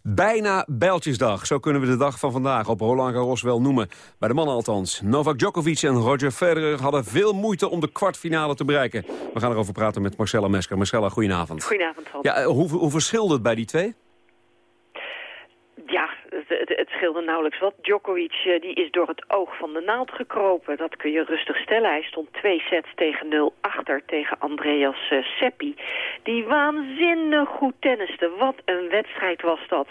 Bijna Bijltjesdag, zo kunnen we de dag van vandaag op Roland Garros wel noemen. Bij de mannen althans. Novak Djokovic en Roger Federer hadden veel moeite om de kwartfinale te bereiken. We gaan erover praten met Marcella Mesker. Marcella, goedenavond. Goedenavond, Ja, hoe, hoe verschilde het bij die twee? Het, scheelde nauwelijks wat. Djokovic eh, die is door het oog van de naald gekropen. Dat kun je rustig stellen. Hij stond twee sets tegen nul achter tegen Andreas uh, Seppi. Die waanzinnig goed tenniste. Wat een wedstrijd was dat.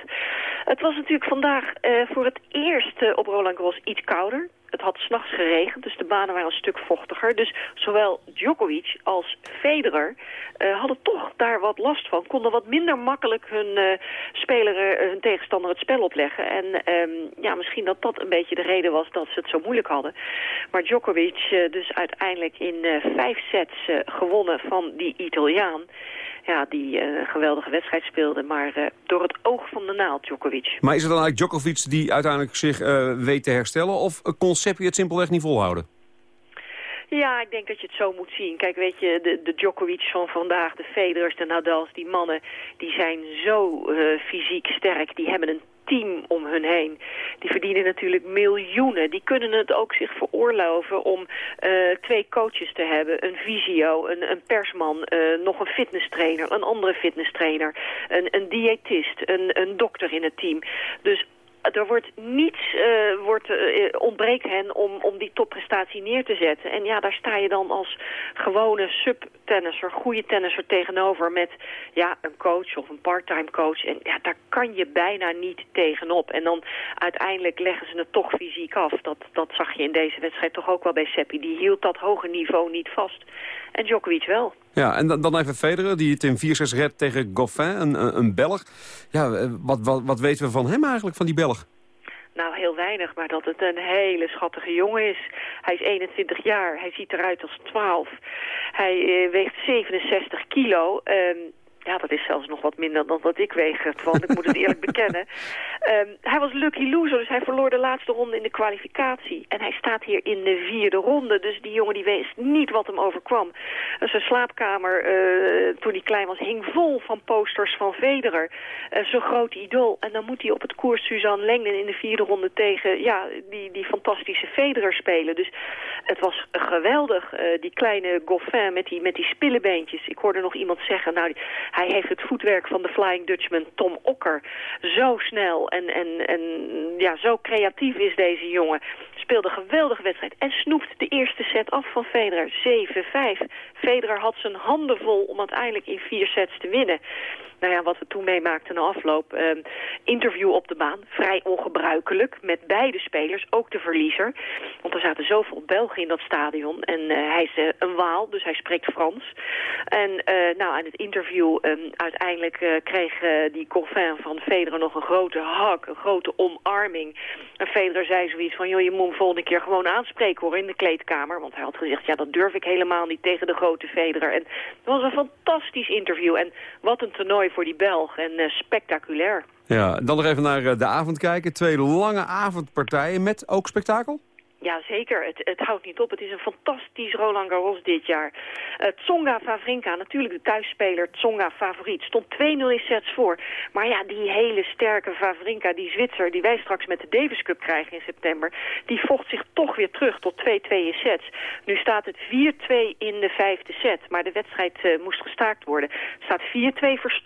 Het was natuurlijk vandaag uh, voor het eerst op Roland Garros iets kouder. Het had s'nachts geregend, dus de banen waren een stuk vochtiger. Dus zowel Djokovic als Federer uh, hadden toch daar wat last van. Konden wat minder makkelijk hun uh, hun tegenstander het spel opleggen. En um, ja, misschien dat dat een beetje de reden was dat ze het zo moeilijk hadden. Maar Djokovic dus uiteindelijk in vijf sets gewonnen van die Italiaan ja, die een geweldige wedstrijd speelde. Maar door het oog van de naald, Djokovic. Maar is het dan eigenlijk Djokovic die uiteindelijk zich weet te herstellen? Of kon Seppi het simpelweg niet volhouden? Ja, ik denk dat je het zo moet zien. Kijk, weet je, de, de Djokovic van vandaag, de Federers, de Nadals, die mannen... die zijn zo uh, fysiek sterk, die hebben een team om hun heen. Die verdienen natuurlijk miljoenen. Die kunnen het ook zich veroorloven om uh, twee coaches te hebben. Een visio, een, een persman, uh, nog een fitnesstrainer, een andere fitnesstrainer. Een, een diëtist, een, een dokter in het team. Dus er wordt niets uh, wordt, uh, ontbreekt hen om, om die topprestatie neer te zetten. En ja, daar sta je dan als gewone subtennisser, goede tennisser tegenover met ja, een coach of een parttime coach. En ja, daar kan je bijna niet tegenop. En dan uiteindelijk leggen ze het toch fysiek af. Dat, dat zag je in deze wedstrijd toch ook wel bij Seppi. Die hield dat hoge niveau niet vast. En Djokovic wel. Ja, en dan, dan even Federer, die het in 4-6 redt tegen Goffin, een, een Belg. Ja, wat, wat, wat weten we van hem eigenlijk, van die Belg? Nou, heel weinig, maar dat het een hele schattige jongen is. Hij is 21 jaar, hij ziet eruit als 12. Hij uh, weegt 67 kilo. Um, ja, dat is zelfs nog wat minder dan wat ik weeg, want ik moet het eerlijk bekennen. Um, hij was lucky loser, dus hij verloor de laatste ronde in de kwalificatie. En hij staat hier in de vierde ronde, dus die jongen die wist niet wat hem overkwam. zijn slaapkamer, uh, toen hij klein was, hing vol van posters van Federer. Uh, Zo'n groot idool. En dan moet hij op het koers Suzanne Lenglen in de vierde ronde tegen ja, die, die fantastische Federer spelen. Dus het was geweldig, uh, die kleine Goffin met die, met die spillebeentjes. Ik hoorde nog iemand zeggen, nou... Hij heeft het voetwerk van de Flying Dutchman Tom Okker zo snel en, en, en ja, zo creatief is deze jongen. Speelde een geweldige wedstrijd en snoept de eerste set af van Federer. 7-5. Federer had zijn handen vol om uiteindelijk in vier sets te winnen nou ja, wat we toen meemaakten na afloop. Uh, interview op de baan, vrij ongebruikelijk, met beide spelers, ook de verliezer. Want er zaten zoveel Belgen in dat stadion. En uh, hij is uh, een Waal, dus hij spreekt Frans. En uh, nou, aan het interview um, uiteindelijk kreeg die Coffin van Federer nog een grote hak, een grote omarming. En Federer zei zoiets van, joh, je moet volgende keer gewoon aanspreken hoor in de kleedkamer. Want hij had gezegd, ja, dat durf ik helemaal niet tegen de grote Federer. En het was een fantastisch interview. En wat een toernooi voor die Belg en uh, spectaculair. Ja, dan nog even naar de avond kijken. Twee lange avondpartijen met ook spektakel? Ja, zeker. Het, het houdt niet op. Het is een fantastisch Roland Garros dit jaar. Uh, Tsonga Favrinka, natuurlijk de thuisspeler Tsonga favoriet, stond 2-0 in sets voor. Maar ja, die hele sterke Favrinka, die Zwitser, die wij straks met de Davis Cup krijgen in september, die vocht zich toch weer terug tot 2-2 in sets. Nu staat het 4-2 in de vijfde set, maar de wedstrijd uh, moest gestaakt worden. Staat 4-2 voor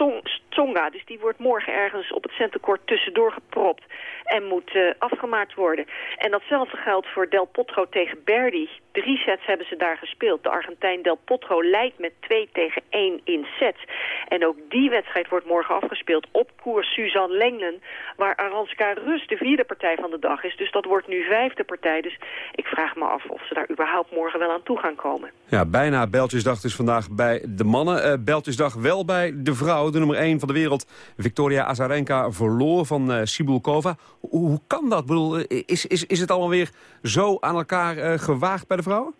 Tsonga, dus die wordt morgen ergens op het centercourt tussendoor gepropt en moet uh, afgemaakt worden. En datzelfde geldt voor Del Potro tegen Berdy. Drie sets hebben ze daar gespeeld. De Argentijn Del Potro leidt met 2 tegen 1 in sets. En ook die wedstrijd wordt morgen afgespeeld op koers Suzanne Lenglen... waar Aranska Rus de vierde partij van de dag is. Dus dat wordt nu vijfde partij. Dus ik vraag me af of ze daar überhaupt morgen wel aan toe gaan komen. Ja, bijna Beltjesdag dus vandaag bij de mannen. Uh, Beltjesdag wel bij de vrouw. De nummer 1 van de wereld, Victoria Azarenka, verloor van uh, Sibulkova. Hoe, hoe kan dat? Ik bedoel, is, is, is het allemaal weer zo aan elkaar gewaagd bij de vrouwen?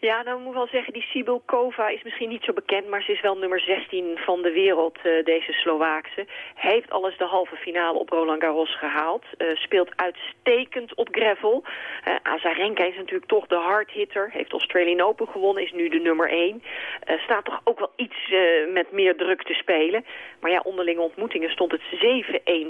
Ja, nou moet ik wel zeggen, die Sibyl Kova is misschien niet zo bekend, maar ze is wel nummer 16 van de wereld, uh, deze Slovaakse. Heeft alles de halve finale op Roland Garros gehaald. Uh, speelt uitstekend op gravel. Uh, Azarenka is natuurlijk toch de hardhitter. Heeft Australian Open gewonnen, is nu de nummer 1. staat toch ook wel iets met meer druk te spelen. Maar ja, onderlinge ontmoetingen stond het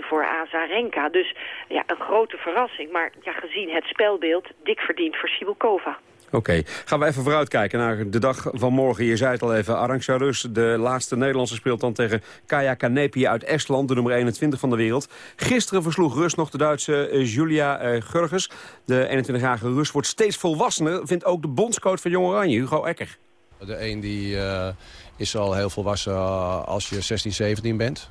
7-1 voor Azarenka. Dus ja, een grote verrassing. Maar ja, gezien het spelbeeld, dik verdiend voor Sibyl Kova. Oké, gaan we even vooruitkijken naar de dag van morgen. Je zei het al even, Arantxa Rus, de laatste Nederlandse speelt dan tegen Kaya Kanepi uit Estland, de nummer 21 van de wereld. Gisteren versloeg Rus nog de Duitse eh, Julia uh, Gurges. De 21-jarige Rus wordt steeds volwassener, vindt ook de bondscoach van Jong Oranje, Hugo Ecker. De een die uh, is al heel volwassen als je 16, 17 bent.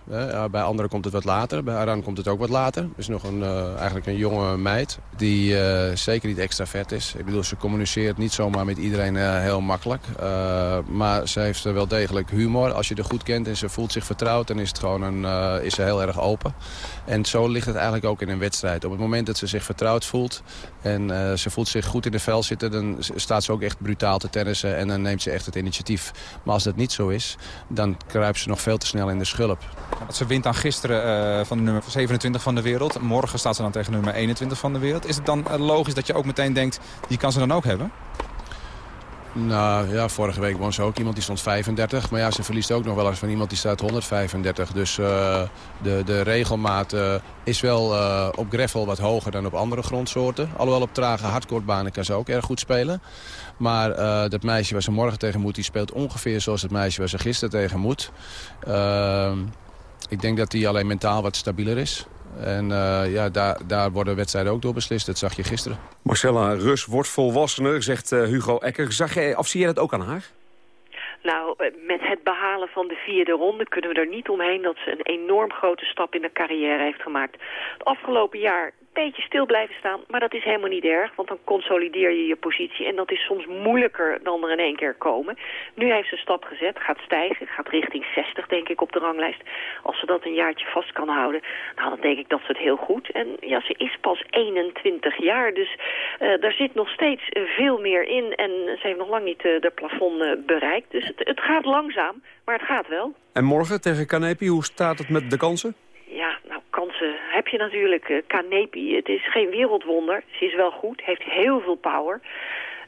bij anderen komt het wat later. Bij Aran komt het ook wat later. is nog een, uh, eigenlijk een jonge meid die uh, zeker niet extra vet is. Ik bedoel, ze communiceert niet zomaar met iedereen heel makkelijk. maar ze heeft wel degelijk humor. Als je haar goed kent en ze voelt zich vertrouwd... dan is, het gewoon een, is ze heel erg open. En zo ligt het eigenlijk ook in een wedstrijd. Op het moment dat ze zich vertrouwd voelt... en ze voelt zich goed in de vel zitten... dan staat ze ook echt brutaal te tennissen en dan neemt ze echt het initiatief. Maar als dat niet zo is, dan kruipt ze nog veel te snel in de schulp. Ze wint dan gisteren uh, van de nummer 27 van de wereld. Morgen staat ze dan tegen nummer 21 van de wereld. Is het dan logisch dat je ook meteen denkt, die kan ze dan ook hebben? Nou ja, vorige week won ze ook iemand die stond 35. Maar ja, ze verliest ook nog wel eens van iemand die staat 135. Dus uh, de, de regelmaat uh, is wel uh, op gravel wat hoger dan op andere grondsoorten. Alhoewel op trage hardcourtbanen kan ze ook erg goed spelen. Maar dat meisje waar ze morgen tegen moet, die speelt ongeveer zoals het meisje waar ze gisteren tegen moet. Ehm, ik denk dat die alleen mentaal wat stabieler is. En uh, ja, daar, daar worden wedstrijden ook door beslist. Dat zag je gisteren. Marcella Rus wordt volwassener, zegt uh, Hugo Ecker. Zag jij, of zie je dat ook aan haar? Nou, met het behalen van de vierde ronde kunnen we er niet omheen... dat ze een enorm grote stap in de carrière heeft gemaakt. Het afgelopen jaar beetje stil blijven staan. Maar dat is helemaal niet erg, want dan consolideer je je positie. En dat is soms moeilijker dan er in één keer komen. Nu heeft ze een stap gezet, gaat stijgen, gaat richting 60 denk ik op de ranglijst. Als ze dat een jaartje vast kan houden, nou, dan denk ik dat ze het heel goed. En ja, ze is pas 21 jaar, dus uh, daar zit nog steeds veel meer in. En ze heeft nog lang niet uh, de plafond uh, bereikt. Dus het, het gaat langzaam, maar het gaat wel. En morgen tegen Kanepi, hoe staat het met de kansen? Ja, kansen heb je natuurlijk. Uh, Kanepi, het is geen wereldwonder. Ze is wel goed, heeft heel veel power.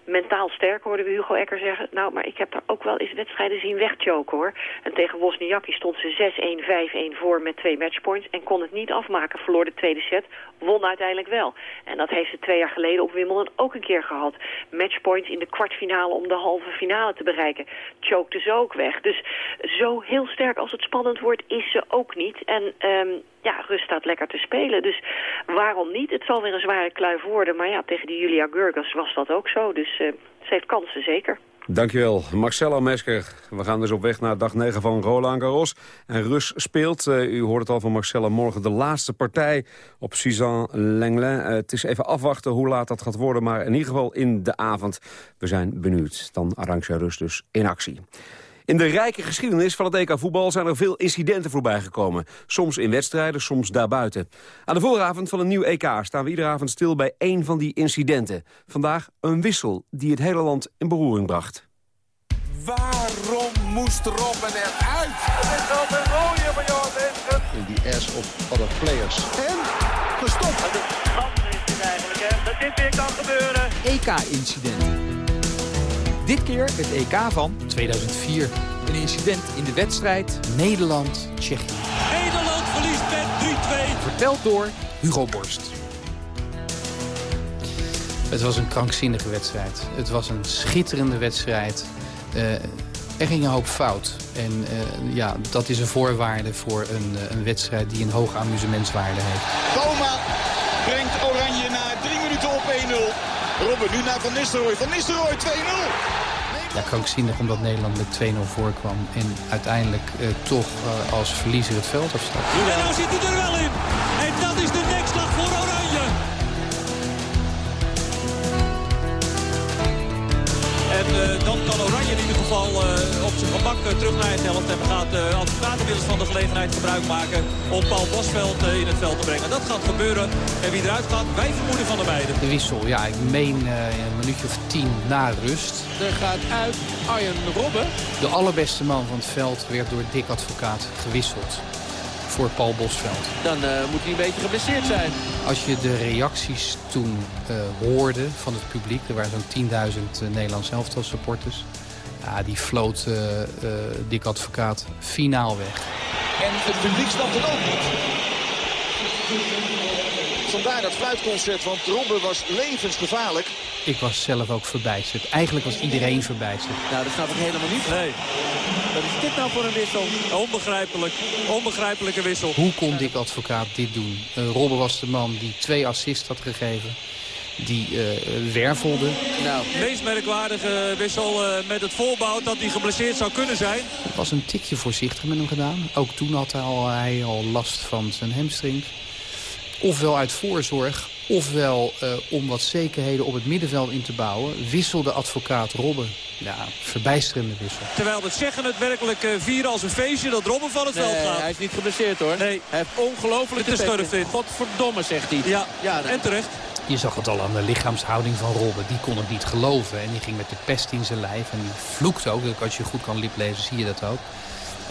Mentaal sterk, hoorden we Hugo Ecker zeggen. Nou, maar ik heb daar ook wel eens wedstrijden zien wegchoken, hoor. En tegen Wozniacki stond ze 6-1, 5-1 voor met twee matchpoints... en kon het niet afmaken, verloor de tweede set, won uiteindelijk wel. En dat heeft ze twee jaar geleden op Wimbledon ook een keer gehad. Matchpoints in de kwartfinale om de halve finale te bereiken. Chokte ze ook weg. Dus zo heel sterk als het spannend wordt, is ze ook niet. En... Um, ja, Rus staat lekker te spelen. Dus waarom niet? Het zal weer een zware kluif worden. Maar ja, tegen die Julia Gurgas was dat ook zo. Dus uh, ze heeft kansen, zeker. Dankjewel, Marcella Mesker. We gaan dus op weg naar dag 9 van Roland Garros. En Rus speelt, uh, u hoort het al van Marcella, morgen de laatste partij op Suzanne Lenglen. Uh, het is even afwachten hoe laat dat gaat worden, maar in ieder geval in de avond. We zijn benieuwd. Dan Arantxa Rus dus in actie. In de rijke geschiedenis van het EK voetbal zijn er veel incidenten voorbijgekomen. Soms in wedstrijden, soms daarbuiten. Aan de vooravond van een nieuw EK staan we iedere avond stil bij één van die incidenten. Vandaag een wissel die het hele land in beroering bracht. Waarom moest Robben eruit? Het is wel een rode van Johan In die ass of other players. En gestopt. Het is dit eigenlijk, hè? Dat dit weer kan gebeuren. EK-incident. Dit keer het EK van 2004. Een incident in de wedstrijd Nederland-Tsjechië. Nederland verliest met 3-2. Verteld door Hugo Borst. Het was een krankzinnige wedstrijd. Het was een schitterende wedstrijd. Uh, er ging een hoop fout. En uh, ja, dat is een voorwaarde voor een, uh, een wedstrijd die een hoge amusementswaarde heeft. Boma brengt Robben nu naar Van Nistelrooy. Van Nistelrooy 2-0 ja, krankzinnig omdat Nederland met 2-0 voorkwam. En uiteindelijk uh, toch uh, als verliezer het veld afstapt. En nou zit hij er wel in. En dat is de En uh, dan kan Oranje in ieder geval op zijn gemak terug naar het helft. En we gaat de van de gelegenheid gebruik maken om Paul Bosveld in het veld te brengen. Dat gaat gebeuren. En wie eruit gaat, wij vermoeden van de beiden. De wissel, ja, ik meen een minuutje of tien na rust. Er gaat uit Arjen Robben. De allerbeste man van het veld werd door Dick Advocaat gewisseld voor Paul Bosveld. Dan uh, moet hij een beetje geblesseerd zijn. Als je de reacties toen uh, hoorde van het publiek... er waren zo'n 10.000 uh, Nederlands elftal supporters... Ja, die floot Dick Advocaat finaal weg. En het publiek snapt het ook niet. Vandaar dat fluitconcert, want Robben was levensgevaarlijk. Ik was zelf ook verbijsterd. Eigenlijk was iedereen verbijsterd. Nou, dat snap ik helemaal niet. Nee. Wat is dit nou voor een wissel? Onbegrijpelijk. Onbegrijpelijke wissel. Hoe kon Dick Advocaat dit doen? Uh, Robben was de man die twee assists had gegeven. Die uh, wervelde. Nou. Meest merkwaardige wissel uh, met het volbouw dat hij geblesseerd zou kunnen zijn. Het was een tikje voorzichtig met hem gedaan. Ook toen had hij al, hij al last van zijn hamstring. Ofwel uit voorzorg, ofwel uh, om wat zekerheden op het middenveld in te bouwen... wisselde advocaat Robben. Ja, verbijsterende wissel. Terwijl het zeggen het werkelijk uh, vieren als een feestje dat Robben van het nee, veld gaat. hij is niet geblesseerd hoor. Nee. Hij heeft ongelooflijk de schurft in. Godverdomme, zegt hij. Ja, ja en terecht. Je zag het al aan de lichaamshouding van Robben. Die kon het niet geloven. En die ging met de pest in zijn lijf. En die vloekte ook. Als je goed kan liplezen zie je dat ook.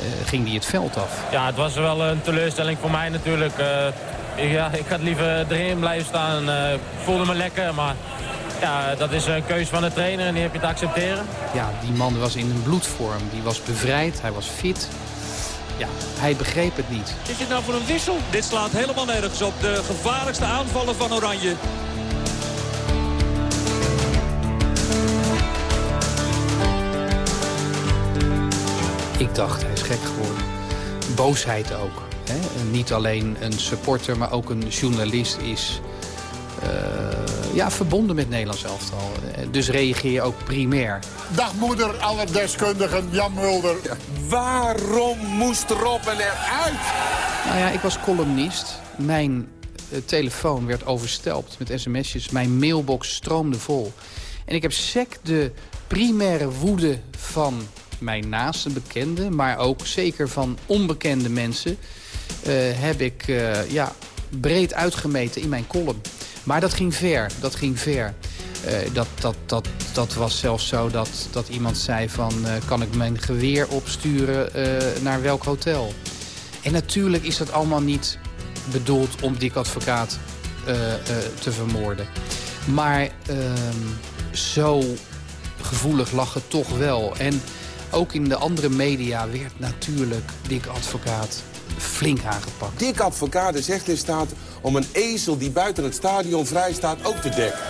Uh, ging die het veld af. Ja, het was wel een teleurstelling voor mij natuurlijk. Uh, ja, ik had liever erin blijven staan. Uh, ik voelde me lekker, maar ja, dat is een keuze van de trainer en die heb je te accepteren. Ja, die man was in een bloedvorm. Die was bevrijd, hij was fit. Ja, hij begreep het niet. Is dit nou voor een wissel? Dit slaat helemaal nergens op. De gevaarlijkste aanvallen van Oranje. Ik dacht, hij is gek geworden. Boosheid ook. Hè? Niet alleen een supporter, maar ook een journalist is uh, ja, verbonden met Nederlands elftal. Dus reageer je ook primair. Dag moeder, alle deskundigen, Jan Mulder. Ja. Waarom moest Robben eruit? Nou ja, ik was columnist. Mijn uh, telefoon werd overstelpt met sms'jes. Mijn mailbox stroomde vol. En ik heb sec de primaire woede van mijn naaste bekenden... maar ook zeker van onbekende mensen... Uh, heb ik uh, ja, breed uitgemeten in mijn column. Maar dat ging ver, dat ging ver. Uh, dat, dat, dat, dat was zelfs zo dat, dat iemand zei van... kan ik mijn geweer opsturen naar welk hotel? En natuurlijk is dat allemaal niet bedoeld om Dick Advocaat te vermoorden. Maar ehm, zo gevoelig lag het toch wel. En ook in de andere media werd natuurlijk Dick Advocaat flink aangepakt. Dick Advocaat is echt in staat om een ezel die buiten het stadion vrij staat ook te dekken.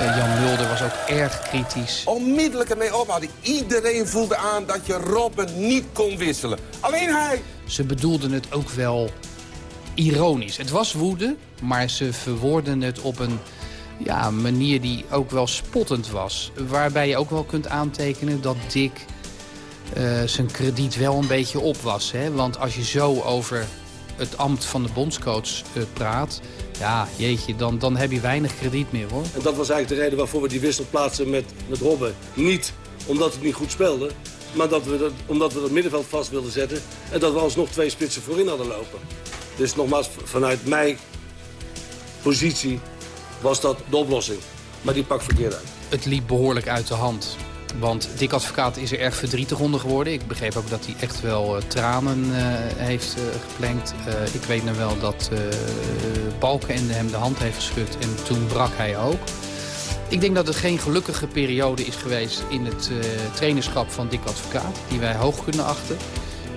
Uh, Jan Mulder was ook erg kritisch. Onmiddellijk ermee ophouden. Iedereen voelde aan dat je Robben niet kon wisselen. Alleen hij. Ze bedoelden het ook wel ironisch. Het was woede, maar ze verwoorden het op een ja, manier die ook wel spottend was. Waarbij je ook wel kunt aantekenen dat Dick uh, zijn krediet wel een beetje op was. Hè? Want als je zo over het ambt van de bondscoach uh, praat... ja, jeetje, dan, dan heb je weinig krediet meer, hoor. En dat was eigenlijk de reden waarvoor we die wissel plaatsen met, met Robben. Niet omdat het niet goed speelde, maar dat we dat, omdat we het middenveld vast wilden zetten... en dat we alsnog twee spitsen voorin hadden lopen. Dus nogmaals, vanuit mijn positie was dat de oplossing. Maar die pakt verkeerd uit. Het liep behoorlijk uit de hand. Want Dick Advocaat is er erg verdrietig onder geworden. Ik begreep ook dat hij echt wel uh, tranen uh, heeft uh, geplenkt. ik weet nog wel dat Balkenende hem de hand heeft geschud en toen brak hij ook. Ik denk dat het geen gelukkige periode is geweest in het trainerschap van Dick Advocaat. Die wij hoog kunnen achten.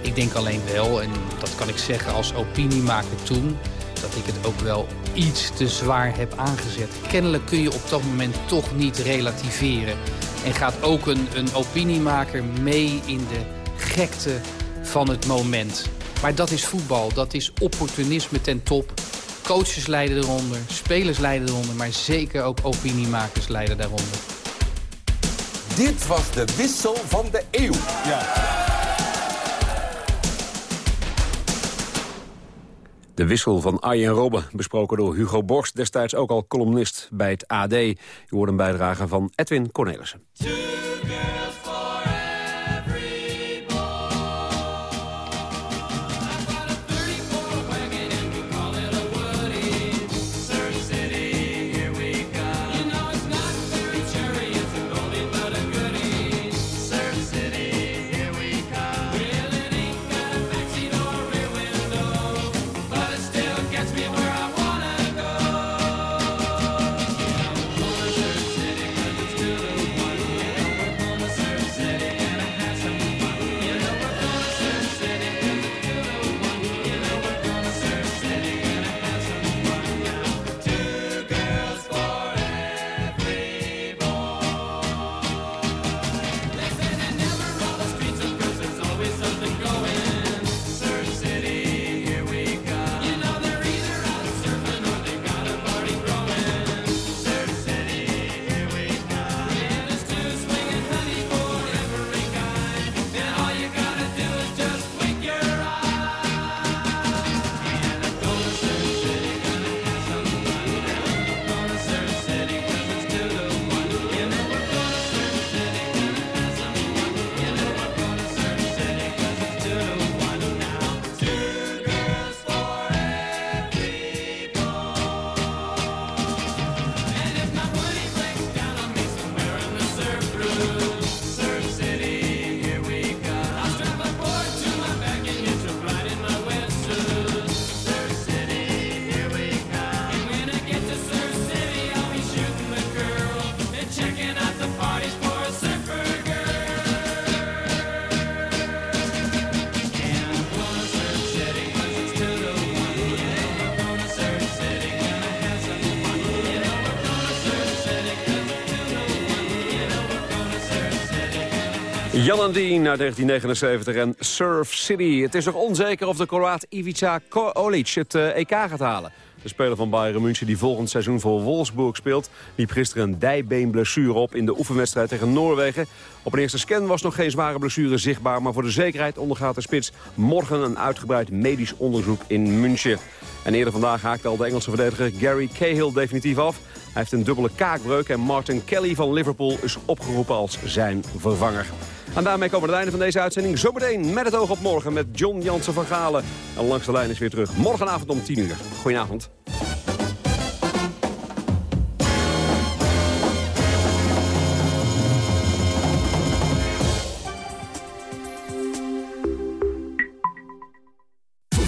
Ik denk alleen wel, en dat kan ik zeggen als opiniemaker toen... dat ik het ook wel iets te zwaar heb aangezet. Kennelijk kun je op dat moment toch niet relativeren. En gaat ook een, een opiniemaker mee in de gekte van het moment. Maar dat is voetbal, dat is opportunisme ten top. Coaches leiden eronder, spelers leiden eronder... maar zeker ook opiniemakers leiden daaronder. Dit was de wissel van de eeuw. Ja. De wissel van Arjen Robben, besproken door Hugo Borst... destijds ook al columnist bij het AD. U hoort een bijdrage van Edwin Cornelissen. Jan en Dien uit 1979 en Surf City. Het is nog onzeker of de Kroaat Ivica Olic het eh, EK gaat halen. De speler van Bayern München die volgend seizoen voor Wolfsburg speelt... liep gisteren een dijbeenblessure op in de oefenwedstrijd tegen Noorwegen. Op een eerste scan was nog geen zware blessure zichtbaar... maar voor de zekerheid ondergaat de spits morgen een uitgebreid medisch onderzoek in München. En eerder vandaag haakte al de Engelse verdediger Gary Cahill definitief af. Hij heeft een dubbele kaakbreuk en Martin Kelly van Liverpool is opgeroepen als zijn vervanger. En daarmee komen we aan het einde van deze uitzending. Zometeen met het oog op morgen met John Jansen van Galen. En langs de lijn is weer terug. Morgenavond om 10 uur. Goedenavond.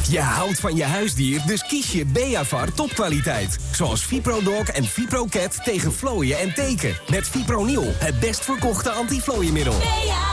Je houdt van je huisdier, dus kies je Beavar topkwaliteit. Zoals ViproDog en ViproCat tegen vlooien en teken. Met Fipronil, het best verkochte antiflooienmiddel. Beavar.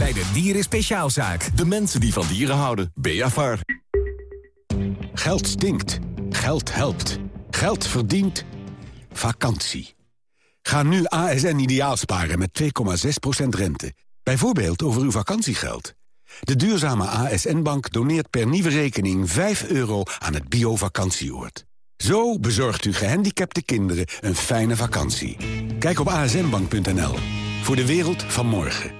Bij de Dieren Speciaalzaak. De mensen die van dieren houden. Beavar. Geld stinkt. Geld helpt. Geld verdient. Vakantie. Ga nu ASN ideaal sparen met 2,6% rente. Bijvoorbeeld over uw vakantiegeld. De duurzame ASN-bank doneert per nieuwe rekening 5 euro aan het bio-vakantieoord. Zo bezorgt u gehandicapte kinderen een fijne vakantie. Kijk op asnbank.nl. Voor de wereld van morgen.